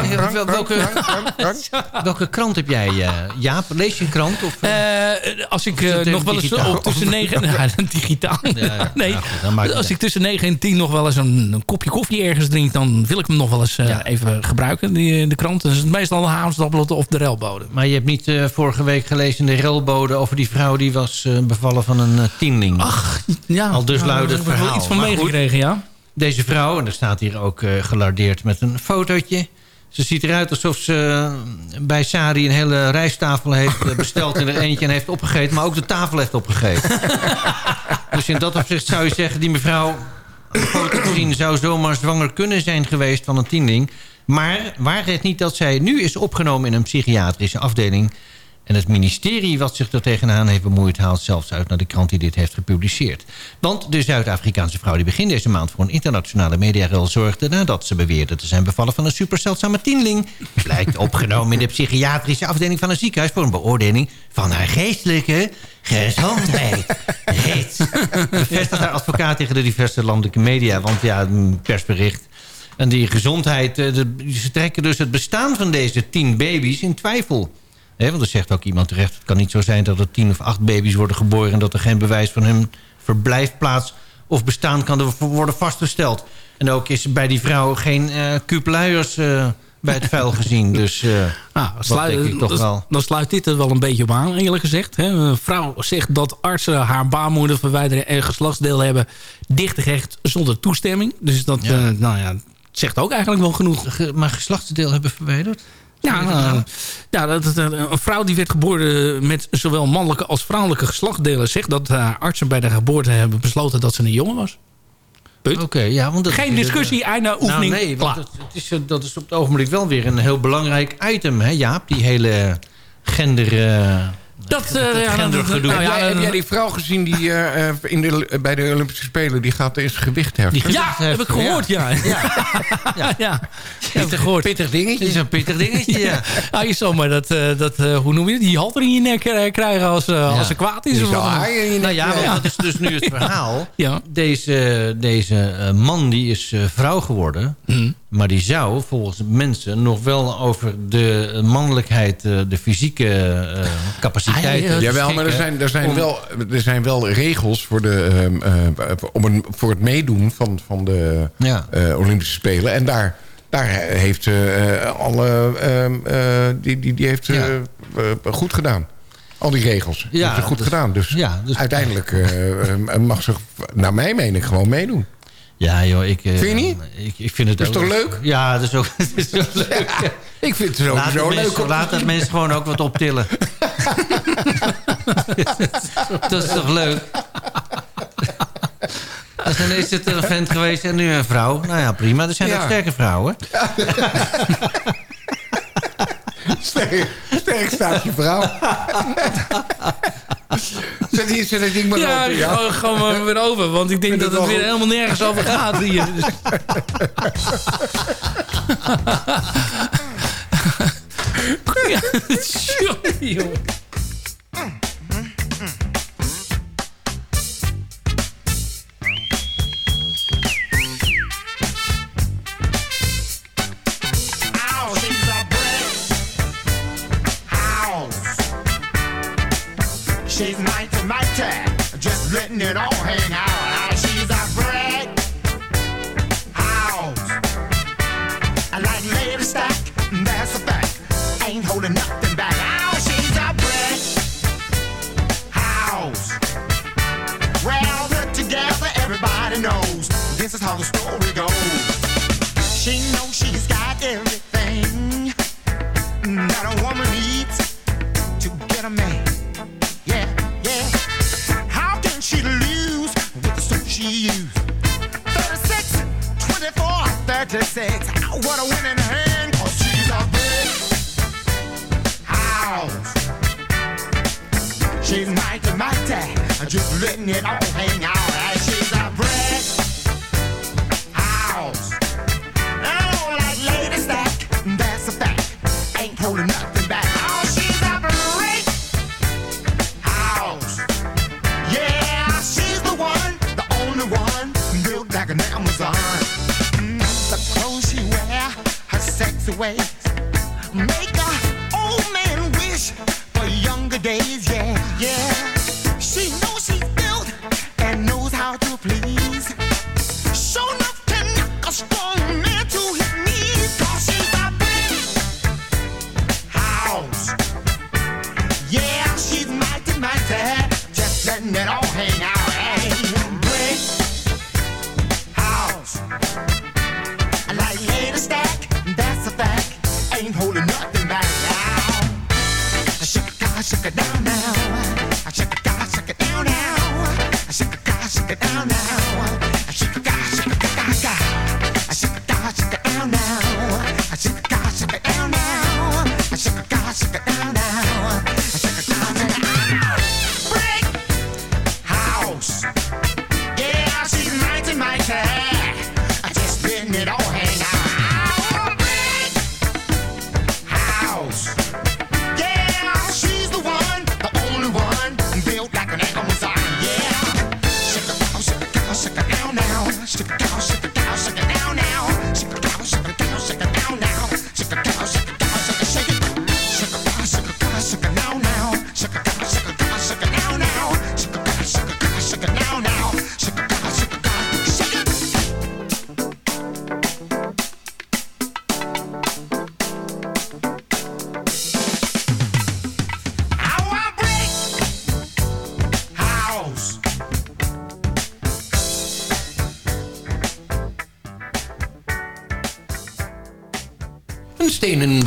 welke-. <laughs> Welke krant heb jij, eh, Jaap? Lees je een krant? Of, eh? Eh, als ik eh, nog wel eens op tussen <laughs> 9 ja, digitaal. <laughs> nee, Nou als ik tussen 9 en 10 nog wel eens een, een kopje koffie ergens drink, dan wil ik hem nog wel eens eh, even gebruiken, de krant. Dus meestal de Haamstabblad of de Relbode. Maar je hebt niet eh, vorige week gelezen in de relbode over die vrouw die was eh, bevallen van een eh, tienling. Ach, ja. Al dus daar het heb ik verhaal. iets van meegekregen, ja. Deze vrouw, en er staat hier ook gelardeerd met een fotootje. Ze ziet eruit alsof ze bij Sari een hele rijsttafel heeft besteld in er eentje en heeft opgegeten. Maar ook de tafel heeft opgegeten. <laughs> dus in dat opzicht zou je zeggen, die mevrouw, foto gezien, zou zomaar zwanger kunnen zijn geweest van een tienling. Maar waar het niet dat zij nu is opgenomen in een psychiatrische afdeling... En het ministerie wat zich er tegenaan heeft bemoeid... haalt zelfs uit naar de krant die dit heeft gepubliceerd. Want de Zuid-Afrikaanse vrouw die begin deze maand... voor een internationale mediarel zorgde... nadat ze beweerde te zijn bevallen van een superzeldzame tienling... blijkt opgenomen in de psychiatrische afdeling van een ziekenhuis... voor een beoordeling van haar geestelijke gezondheid. Reeds. Bevestigt haar advocaat tegen de diverse landelijke media. Want ja, persbericht... En die gezondheid, eh, de- ze trekken dus het bestaan van deze tien baby's in twijfel. Want er zegt ook iemand terecht... het kan niet zo zijn dat er tien of acht baby's worden geboren... en dat er geen bewijs van hun verblijfplaats of bestaan kan worden vastgesteld. En ook is bij die vrouw geen eh, bij het vuil gezien. Dus eh <laughs> Nou, dat sluit- denk ik toch wel. Dan sluit dit er wel een beetje op aan, eerlijk gezegd. Hè. Een vrouw zegt dat artsen haar baarmoeder verwijderen... en geslachtsdeel hebben dichtgehecht zonder toestemming. Dus dat Ja. nou ja, zegt ook eigenlijk wel genoeg. Ge- maar geslachtsdeel hebben verwijderd? Ja, eh, ja dat, dat- een vrouw die werd geboren met zowel mannelijke als vrouwelijke geslachtsdelen... zegt dat haar artsen bij de geboorte hebben besloten dat ze een jongen was. Oké, ja, want dat Geen discussie, einde, oefening, Nou, nee, want klaar. het, het is, eh, dat is op het ogenblik wel weer een heel belangrijk item, hè Jaap? Die hele gender... eh, Dat, eh, ja, gendergedoe. dat- nou ja, heb, jij, heb eh, jij die vrouw gezien die eh, eh, in de, bij de Olympische Spelen... die gaat eens gewicht heffen? Ja, heb ik gehoord, <laughs> ja. Ja, ja. ja. Heb ik gehoord. Pittig dingetje. is een pittig dingetje, ja. <laughs> Ah, je zou maar dat, eh, dat eh, hoe noem je het, die halter in je nek eh, krijgen als, eh, als ze kwaad is. Je of in je nek Nou ja, want Ja. dat is dus nu het <laughs> verhaal. Ja. Deze, deze eh, man die is eh, vrouw geworden. Mhm. Maar die zou volgens mensen nog wel over de mannelijkheid... eh, de fysieke eh, capaciteiten... Jawel, maar er zijn, er, zijn om- wel, er zijn wel regels voor, de, ehm, eh, om een, voor het meedoen van, van de Ja. eh, Olympische Spelen. En daar, daar heeft ze eh, alle... ehm, eh, die, die, die heeft eh, eh, goed gedaan. Al die regels. Ja, heeft ze goed dus- gedaan. Dus, ja, dus- uiteindelijk eh, eh, mag ze, naar mijn mening, gewoon meedoen. Ja, joh, ik... eh, Vind je niet? Ik, ik vind het Is ook- toch leuk? Ja, dat is ook, <laughs> dat is ook leuk. Ik vind het sowieso het leuk. om- Laat het mensen gewoon ook wat optillen. <laughs> dat is toch leuk? Als ineens het een vent geweest en nu een vrouw. Nou ja, prima. Er zijn Ja. ook sterke vrouwen. <laughs> Sterk, sterk staat je vrouw. <laughs> Zet die, zet dat ding maar Ja, open, ga gewoon maar weer over. Want ik denk dat het het weer helemaal nergens over gaat hier. Dus- <laughs> <laughs> Ja, sorry, joh. She's mighty, mighty, just letting it all hang out. She's a brick house. I like lady stack, that's a fact. Ain't holding nothing back. Ow, she's a brick house. Well put together, everybody knows this is how the story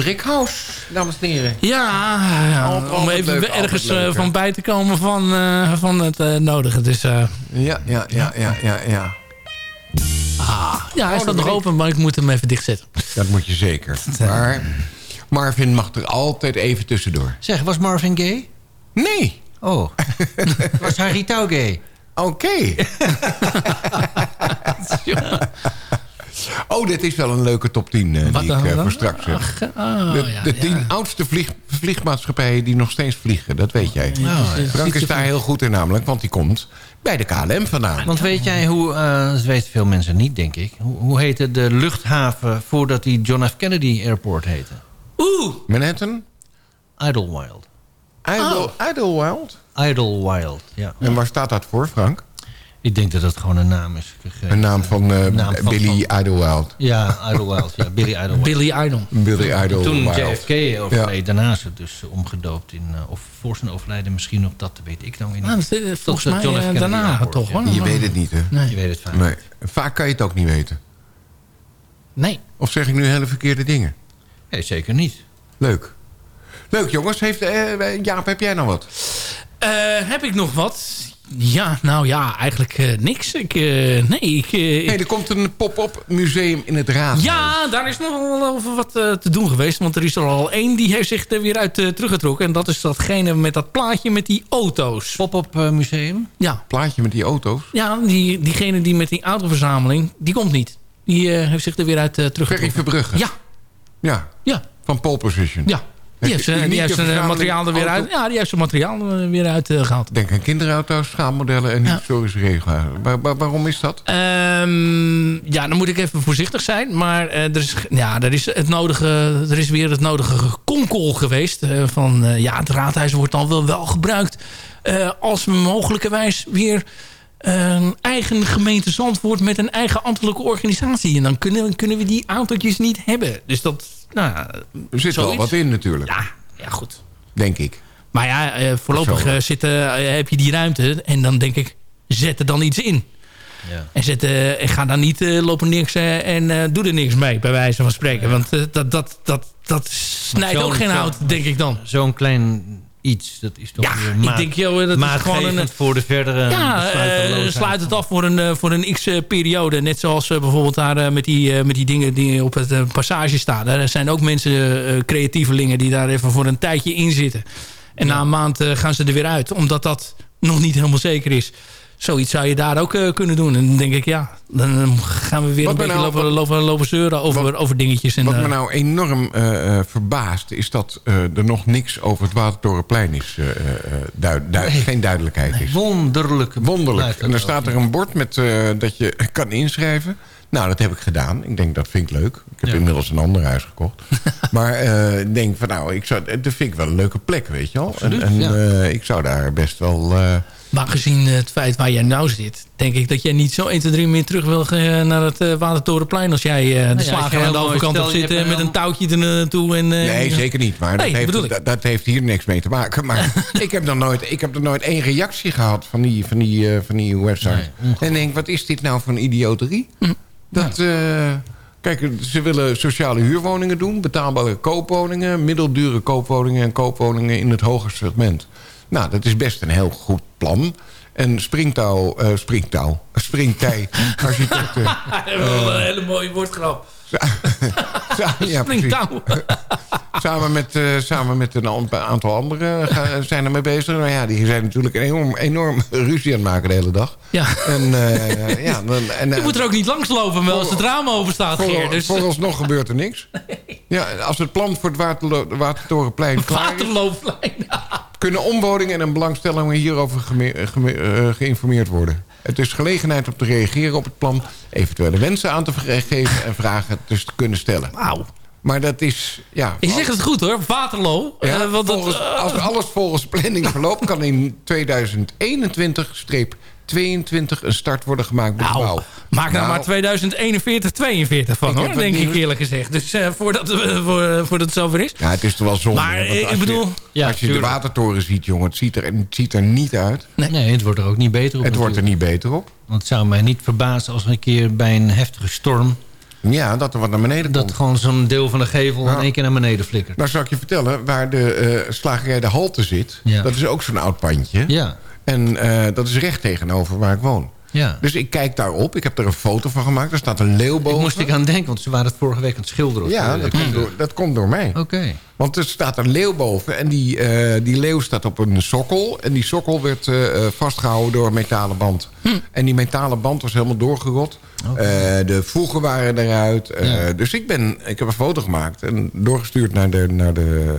brickhouse, dames en heren. Ja, ja, Altijd- om even leuk, ergens eh, van bij te komen van, eh, van het eh, nodige. Dus, eh, Ja, ja, ja, ja, ja, ja. ah, ja, hij Oh, staat dat nog open, maar ik moet hem even dichtzetten. Dat moet je zeker. <laughs> Maar Marvin mag er altijd even tussendoor. Zeg, was Marvin gay? Nee. Oh. <laughs> was Harry Touw gay? Oké. <laughs> oh, dit is wel een leuke top 10 eh, die ik eh, voor straks heb. Ah, de ja, de ja. tien oudste vlieg, vliegmaatschappijen die nog steeds vliegen. Dat weet jij. Ja, ja. Frank is daar heel goed in namelijk, want die komt bij de KLM vandaan. Want weet jij hoe, eh, dat weten veel mensen niet, denk ik... hoe, hoe heette de luchthaven voordat die John F. Kennedy Airport heette? Oeh! Manhattan? Idlewild. Idle, Idlewild? Idlewild, ja. En waar staat dat voor, Frank? Ik denk dat dat gewoon een naam is. gegeven. Een naam van, eh, Naam van- Billy Idlewild. Ja, Idlewild. Ja, Billy Idlewild. Billy Idol. Billy Idlewild. Toen JFK overleed, daarna is het dus omgedoopt in... eh, of voor zijn overlijden misschien nog, dat weet ik dan weer niet. Nou, dat is, eh, Tot volgens mij John F. eh, daarna toch, ja. hoor. Je weet het niet, hè? Nee. Je weet het vaak. Nee. Vaak kan je het ook niet weten. Nee. Of zeg ik nu hele verkeerde dingen? Nee, zeker niet. Leuk. Leuk, jongens. Heeft, eh, Jaap, heb jij nou wat? Eh, heb ik nog wat? Ja, nou ja, eigenlijk eh, niks. Ik, eh, nee, ik... eh, ik- Nee, er komt een pop-up museum in het Raad. Ja, daar is nog wel over wat eh, te doen geweest. Want er is er al één die heeft zich er weer uit eh, teruggetrokken. En dat is datgene met dat plaatje met die auto's. Pop-up eh, museum? Ja. Plaatje met die auto's. Ja, die, diegene die met die autoverzameling, die komt niet. Die eh, heeft zich er weer uit eh, Ferry teruggetrokken. Verbrugge. Ja, Ja, ja, van Pole Position. ja. Die heeft, zijn- die heeft zijn eh, materiaal er weer uit. Ja. Die heeft zijn materiaal er weer uit eh, gehaald. Denk aan kinderauto's, schaalmodellen en Ja. historische. Waar- waar- waarom is dat? Ehm, ja, dan moet ik even voorzichtig zijn. Maar eh, er, is, ja, er, is het nodige, er is weer het nodige gekonkel geweest. eh, van eh, ja, het raadhuis wordt dan wel, wel gebruikt. eh, als mogelijkerwijs weer een eigen gemeente Zandvoort met een eigen ambtelijke organisatie. En dan kunnen, kunnen we die autootjes niet hebben. Dus dat, nou, ja, Er zit wel wat in natuurlijk. Ja, ja, goed. Denk ik. Maar ja, eh, voorlopig eh, zitten, eh, heb je die ruimte. En dan denk ik, zet er dan iets in. Ja. En, zet, eh, en ga dan niet eh, lopen niks en eh, doe er niks mee, bij wijze van spreken. Want dat, dat, dat, dat snijdt ook geen hout, denk ik dan. Zo'n klein iets, dat is toch Ja, weer ik maat- denk, joh, dat is gewoon een- voor de verdere Ja, eh, sluit het af voor een, eh, voor een x-periode. Net zoals eh, bijvoorbeeld daar met, die, met die dingen die op het passage staan. Daar zijn ook mensen, creatievelingen, die daar even voor een tijdje in zitten. En na een maand gaan ze er weer uit. Omdat dat nog niet helemaal zeker is. Zoiets zou je daar ook eh, kunnen doen. En dan denk ik, ja, dan gaan we weer Wat een beetje nou- lopen, lopen, lopen zeuren over, over dingetjes. En, Wat me eh, nou enorm eh, eh, verbaast... is dat eh, er nog niks over het Watertorenplein is. eh, eh, duid- geen duidelijkheid is. Wonderlijk. Wonderlijk. En er staat er een bord met eh, dat je <laughs> kan inschrijven. Nou, dat heb ik gedaan. Ik denk, dat vind ik leuk. Ik heb Ja. inmiddels een ander huis gekocht. <laughs> maar eh, ik denk van, nou, ik zou, dat vind ik wel een leuke plek, weet je wel. Absoluut, en en ja. eh, ik zou daar best wel... eh, Maar gezien het feit waar jij nou zit... denk ik dat jij niet zo 1, 2, 3 meer terug wil naar het eh, Watertorenplein... als jij eh, de je slager aan de overkant op zit... hebt eh, een met touwtje er naartoe. En, eh, nee, zeker niet. Maar Nee, dat, heeft, dat, dat heeft hier niks mee te maken. Maar <laughs> ik, heb nog nooit, ik heb nog nooit één reactie gehad van die, van die, eh, van die website. Nee, en ik denk, wat is dit nou voor een idioterie? Hm. Dat... eh, Kijk, ze willen sociale huurwoningen doen. Betaalbare koopwoningen, middeldure koopwoningen... en koopwoningen in het hoger segment. Nou, dat is best een heel goed plan. En springtouw, eh springtouw, springtij, <laughs> architecten... Dat is wel een hele mooie woordgrap. <laughs> <laughs> ja. Springtouw. <laughs> Samen met, eh, samen met een an- aantal anderen gaan- zijn er mee bezig. Nou ja, die zijn natuurlijk enorm, enorm ruzie aan het maken de hele dag. Ja. En, eh, ja, dan, en, Je eh, moet er ook niet langslopen wel als het raam open staat, voor- Geer. Dus Vooralsnog gebeurt er niks. <laughs> Ja, als het plan voor het Waterlo- Watertorenplein klaar is... waterlooplijn. kunnen omwoningen en belangstellingen hierover eh, eh, geïnformeerd worden. Het is gelegenheid om te reageren op het plan... eventuele wensen aan te geven en vragen dus te kunnen stellen. Wauw. Maar dat is... Ja, Je zegt het goed hoor, Waterloo. Ja, Eh, want dat, eh, als alles volgens planning verloopt... kan in 2021-22 een start worden gemaakt met de nou, bouw. maak nou, Nou, maar 2041, 42 van Ik hoor, denk ik eerlijk gezegd. Dus eh, voordat, we- voor, voordat het zover is. Ja, het is toch wel zonde. Maar, eh, als ik je- bedoel- Ja, als je de watertoren ziet, jongen... het ziet er, het ziet er niet uit. Nee. het wordt er ook niet beter op. Het wordt er niet beter op. Want het zou mij niet verbazen als er een keer bij een heftige storm... Ja, dat er wat naar beneden Dat komt. gewoon zo'n deel van de gevel in één keer naar beneden flikkert. Nou zal ik je vertellen, waar de eh, slagerij De Halte zit... Ja. dat is ook zo'n oud pandje. Ja. En eh, dat is recht tegenover waar ik woon. Ja. Dus ik kijk daarop. Ik heb er een foto van gemaakt. Er staat een leeuw Ik boven. moest ik aan denken, want ze waren het vorige week aan het schilderen. Ja, dat komt, door, dat komt door mij. Oké. Want er staat een leeuw boven. En die, eh, die leeuw staat op een sokkel. En die sokkel werd eh, eh, vastgehouden door een metalen band. En die metalen band was helemaal doorgerot. De voegen waren eruit. Dus ik, ben, ik heb een foto gemaakt. En doorgestuurd naar, de, naar, de,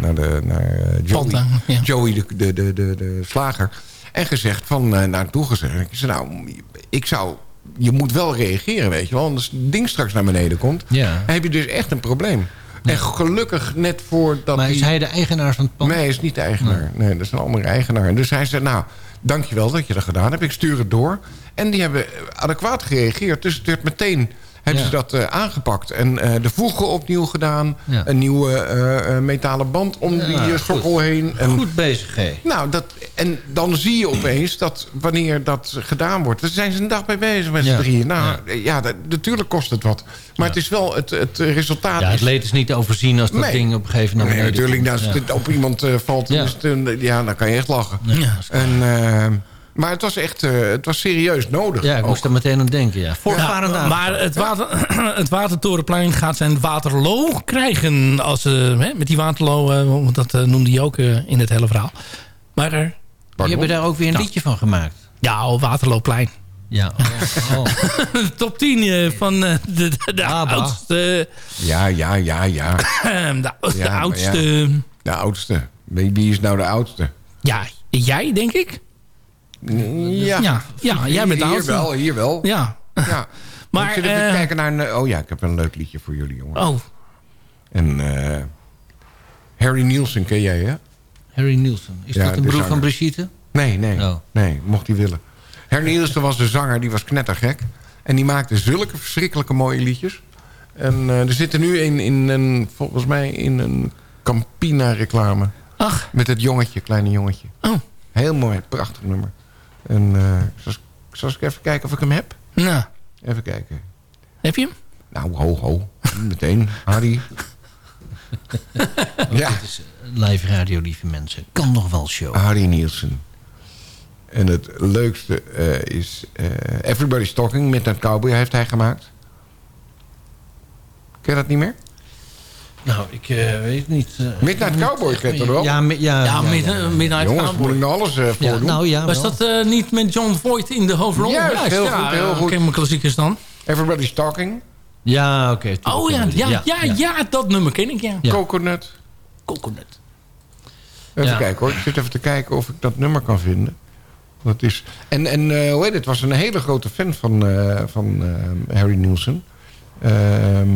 naar, de, naar Joey. Panta, ja. Joey, de, de, de, de, de slager. En gezegd van, eh, naar toe gezegd. Ik zei, nou, ik zou... Je moet wel reageren, weet je wel. Anders het ding straks naar beneden komt. Ja. Dan heb je dus echt een probleem. En gelukkig net voordat... Maar is die- hij de eigenaar van het pand? Nee, hij is niet de eigenaar. Nee. dat is een andere eigenaar. En dus hij zei, nou, dankjewel dat je dat gedaan hebt. Ik stuur het door. En die hebben adequaat gereageerd. Dus het werd meteen... Hebben Ja. ze dat eh, aangepakt. En eh, de voegen opnieuw gedaan. Een nieuwe eh, metalen band om die sokkel heen. En, Goed bezig, G. nou, dat, en dan zie je opeens dat wanneer dat gedaan wordt... daar zijn ze een dag mee bezig met z'n drieën. Nou, ja, dat- natuurlijk kost het wat. Maar het is wel het, het resultaat... Ja, het leed is niet overzien als dat Nee. ding op een gegeven moment Nee, natuurlijk. Nou, als het op iemand valt, Ja. dan kan je echt lachen. En, maar het was echt eh, het was serieus nodig. Ja, ik ook. moest er meteen aan denken, ja. Voortvarend maar het, water, <clears throat> het Watertorenplein gaat zijn Waterloo krijgen. Als, eh, hè, met die Waterloo, eh, want dat noemde hij ook eh, in het hele verhaal. Maar er... Die hebben daar ook weer een Ja. liedje van gemaakt. Ja, oh, Waterlooplein. Ja. Oh, oh. <laughs> Top 10 eh, van eh, de, de, oudste... Ja, ja, ja, ja. <clears throat> de, de Ja, maar oudste... ja. De oudste. Wie is nou de oudste? Ja, jij denk ik. Ja, Ja, ja jij bent de hier wel, hier wel. Ja. Ja. <laughs> Maar, te eh, kijken naar een... Oh ja, ik heb een leuk liedje voor jullie, jongen. Oh, En eh, Harry Nielsen ken jij, hè? Harry Nielsen. Is Ja, dat een broer zanger. van Brigitte? Nee, nee. Oh. Nee, mocht hij willen. Harry Nielsen was de zanger, die was knettergek. En die maakte zulke verschrikkelijke mooie liedjes. En eh, er zit er nu een in een, volgens mij in een Campina-reclame. ach, Met het jongetje, kleine jongetje. oh, Heel mooi, prachtig nummer. En eh zal, zal ik even kijken of ik hem heb? nou, Even kijken. heb je hem? Nou, ho, ho. Meteen, Harry. <laughs> ja, Dit is live radio, lieve mensen. Kan nog wel show. Harry Nielsen. En het leukste eh, is eh, Everybody's Talking, Midnight Cowboy heeft hij gemaakt. Ken je dat niet meer? Nou, ik eh, weet niet. eh, Midnight Cowboy kent er wel? Ja, mi- ja, Ja, ja, Mid- ja. Midnight Jongens, Cowboy. moet ik nou alles eh Ja, voordoen? nou ja, Was wel. dat eh, niet met John Voight in de hoofdrol? Juist, heel ja, goed, heel goed. ken mijn klassiekers dan. Everybody's Talking, Ja, oké. Oh ja, ja, ja, ja, dat nummer ken ik, ja. Ja. Coconut. Coconut. Even Ja. kijken hoor. Ik zit even te kijken of ik dat nummer kan vinden. Dat is... En, en eh, hoe heet het? was een hele grote fan van, eh, van Harry Nielsen. Ehm,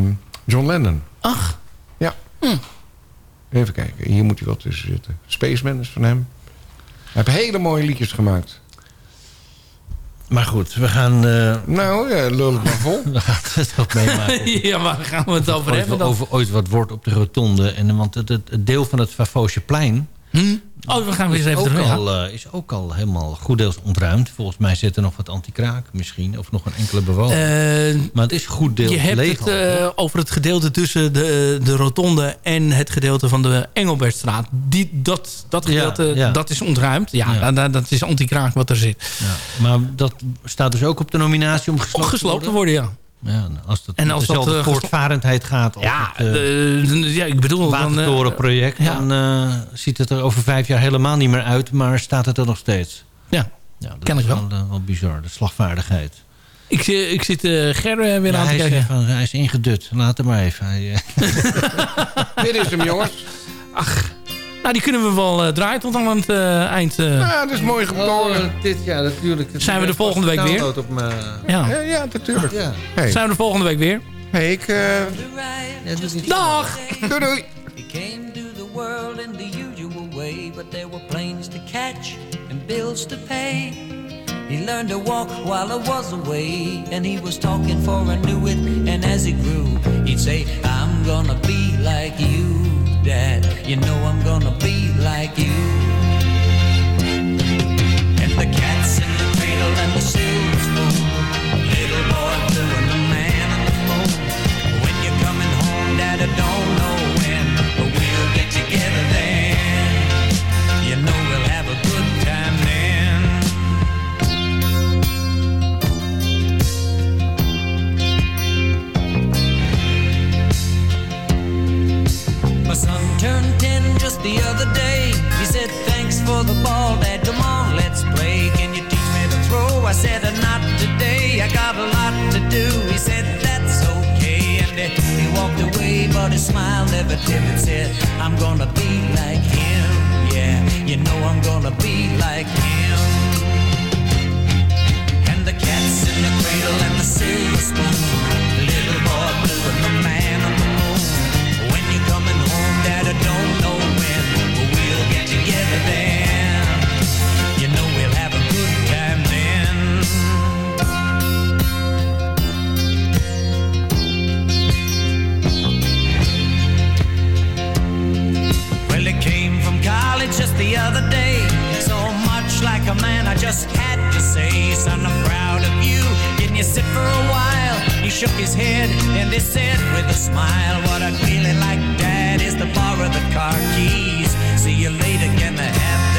John Lennon. Ach, Ja. Hm. Even kijken. Hier moet hij wel tussen zitten. Spaceman is van hem. Hij heeft hele mooie liedjes gemaakt. Maar goed, we gaan, eh, Nou, ja, lul het maar vol. <laughs> we gaan het ook meemaken. <laughs> ja, waar gaan we het over ooit, hebben dan? over ooit wat wordt op de rotonde. En, want het, het, het deel van het Favosje Hm? Oh, we gaan weer eens is, even terug. al, eh, is ook al helemaal goed deels ontruimd. Volgens mij zit er nog wat anti-kraak misschien. Of nog een enkele bewoner. Eh, maar het is goed deels je hebt het eh, over het gedeelte tussen de, de rotonde en het gedeelte van de Engelbertstraat. Die, dat, dat gedeelte, ja. dat is ontruimd. Ja, Ja. Dat, dat is anti-kraak wat er zit. Ja, maar dat staat dus ook op de nominatie om gesloopt, Gesloopt te worden, ja. Ja, als het En als dat, dezelfde eh, voortvarendheid gaat als Ja, het eh, eh, ja, ik bedoel... dan, eh, watertorenproject... ja. dan eh, ziet het er over vijf jaar helemaal niet meer uit... maar staat het er nog steeds. Ja, Ja, dat Ken is ik wel. wel, wel bizar, de slagvaardigheid. ik, ik zit eh Ger weer Ja, aan te kijken. is, van, hij is ingedut, laat hem maar even. Hij, <laughs> <laughs> Dit is hem, jongens. Nou, die kunnen we wel eh, draaien tot aan het eh, eind. eh. Ja, dat is mooi geboren. dit jaar natuurlijk. Zijn we de volgende week weer? Op ja. Ja, ja, natuurlijk. ja. Hey. Zijn we de volgende week weer? Hey, ik... eh, Ja, Dag! doei, doei. He came to the world in the usual way, but there were planes to catch and bills to pay. He learned to walk while I was away, and he was talking for I knew it. as he grew, he'd say, I'm gonna be like you, Dad. You know I'm gonna be like you. And the cats in the cradle and the silver spoon, little boy blue and the man in the moon. When you're coming home, Dad, don't smile. Said, I'm gonna be like him. Yeah, you know I'm gonna be like him. And the cat's in the cradle and the silver spoon. Little boy blue and the man just had to say, son, I'm proud of you. Can you sit for a while? He shook his head and he said with a smile, What I'd really like, Dad, is to borrow the car keys. See you later, can I have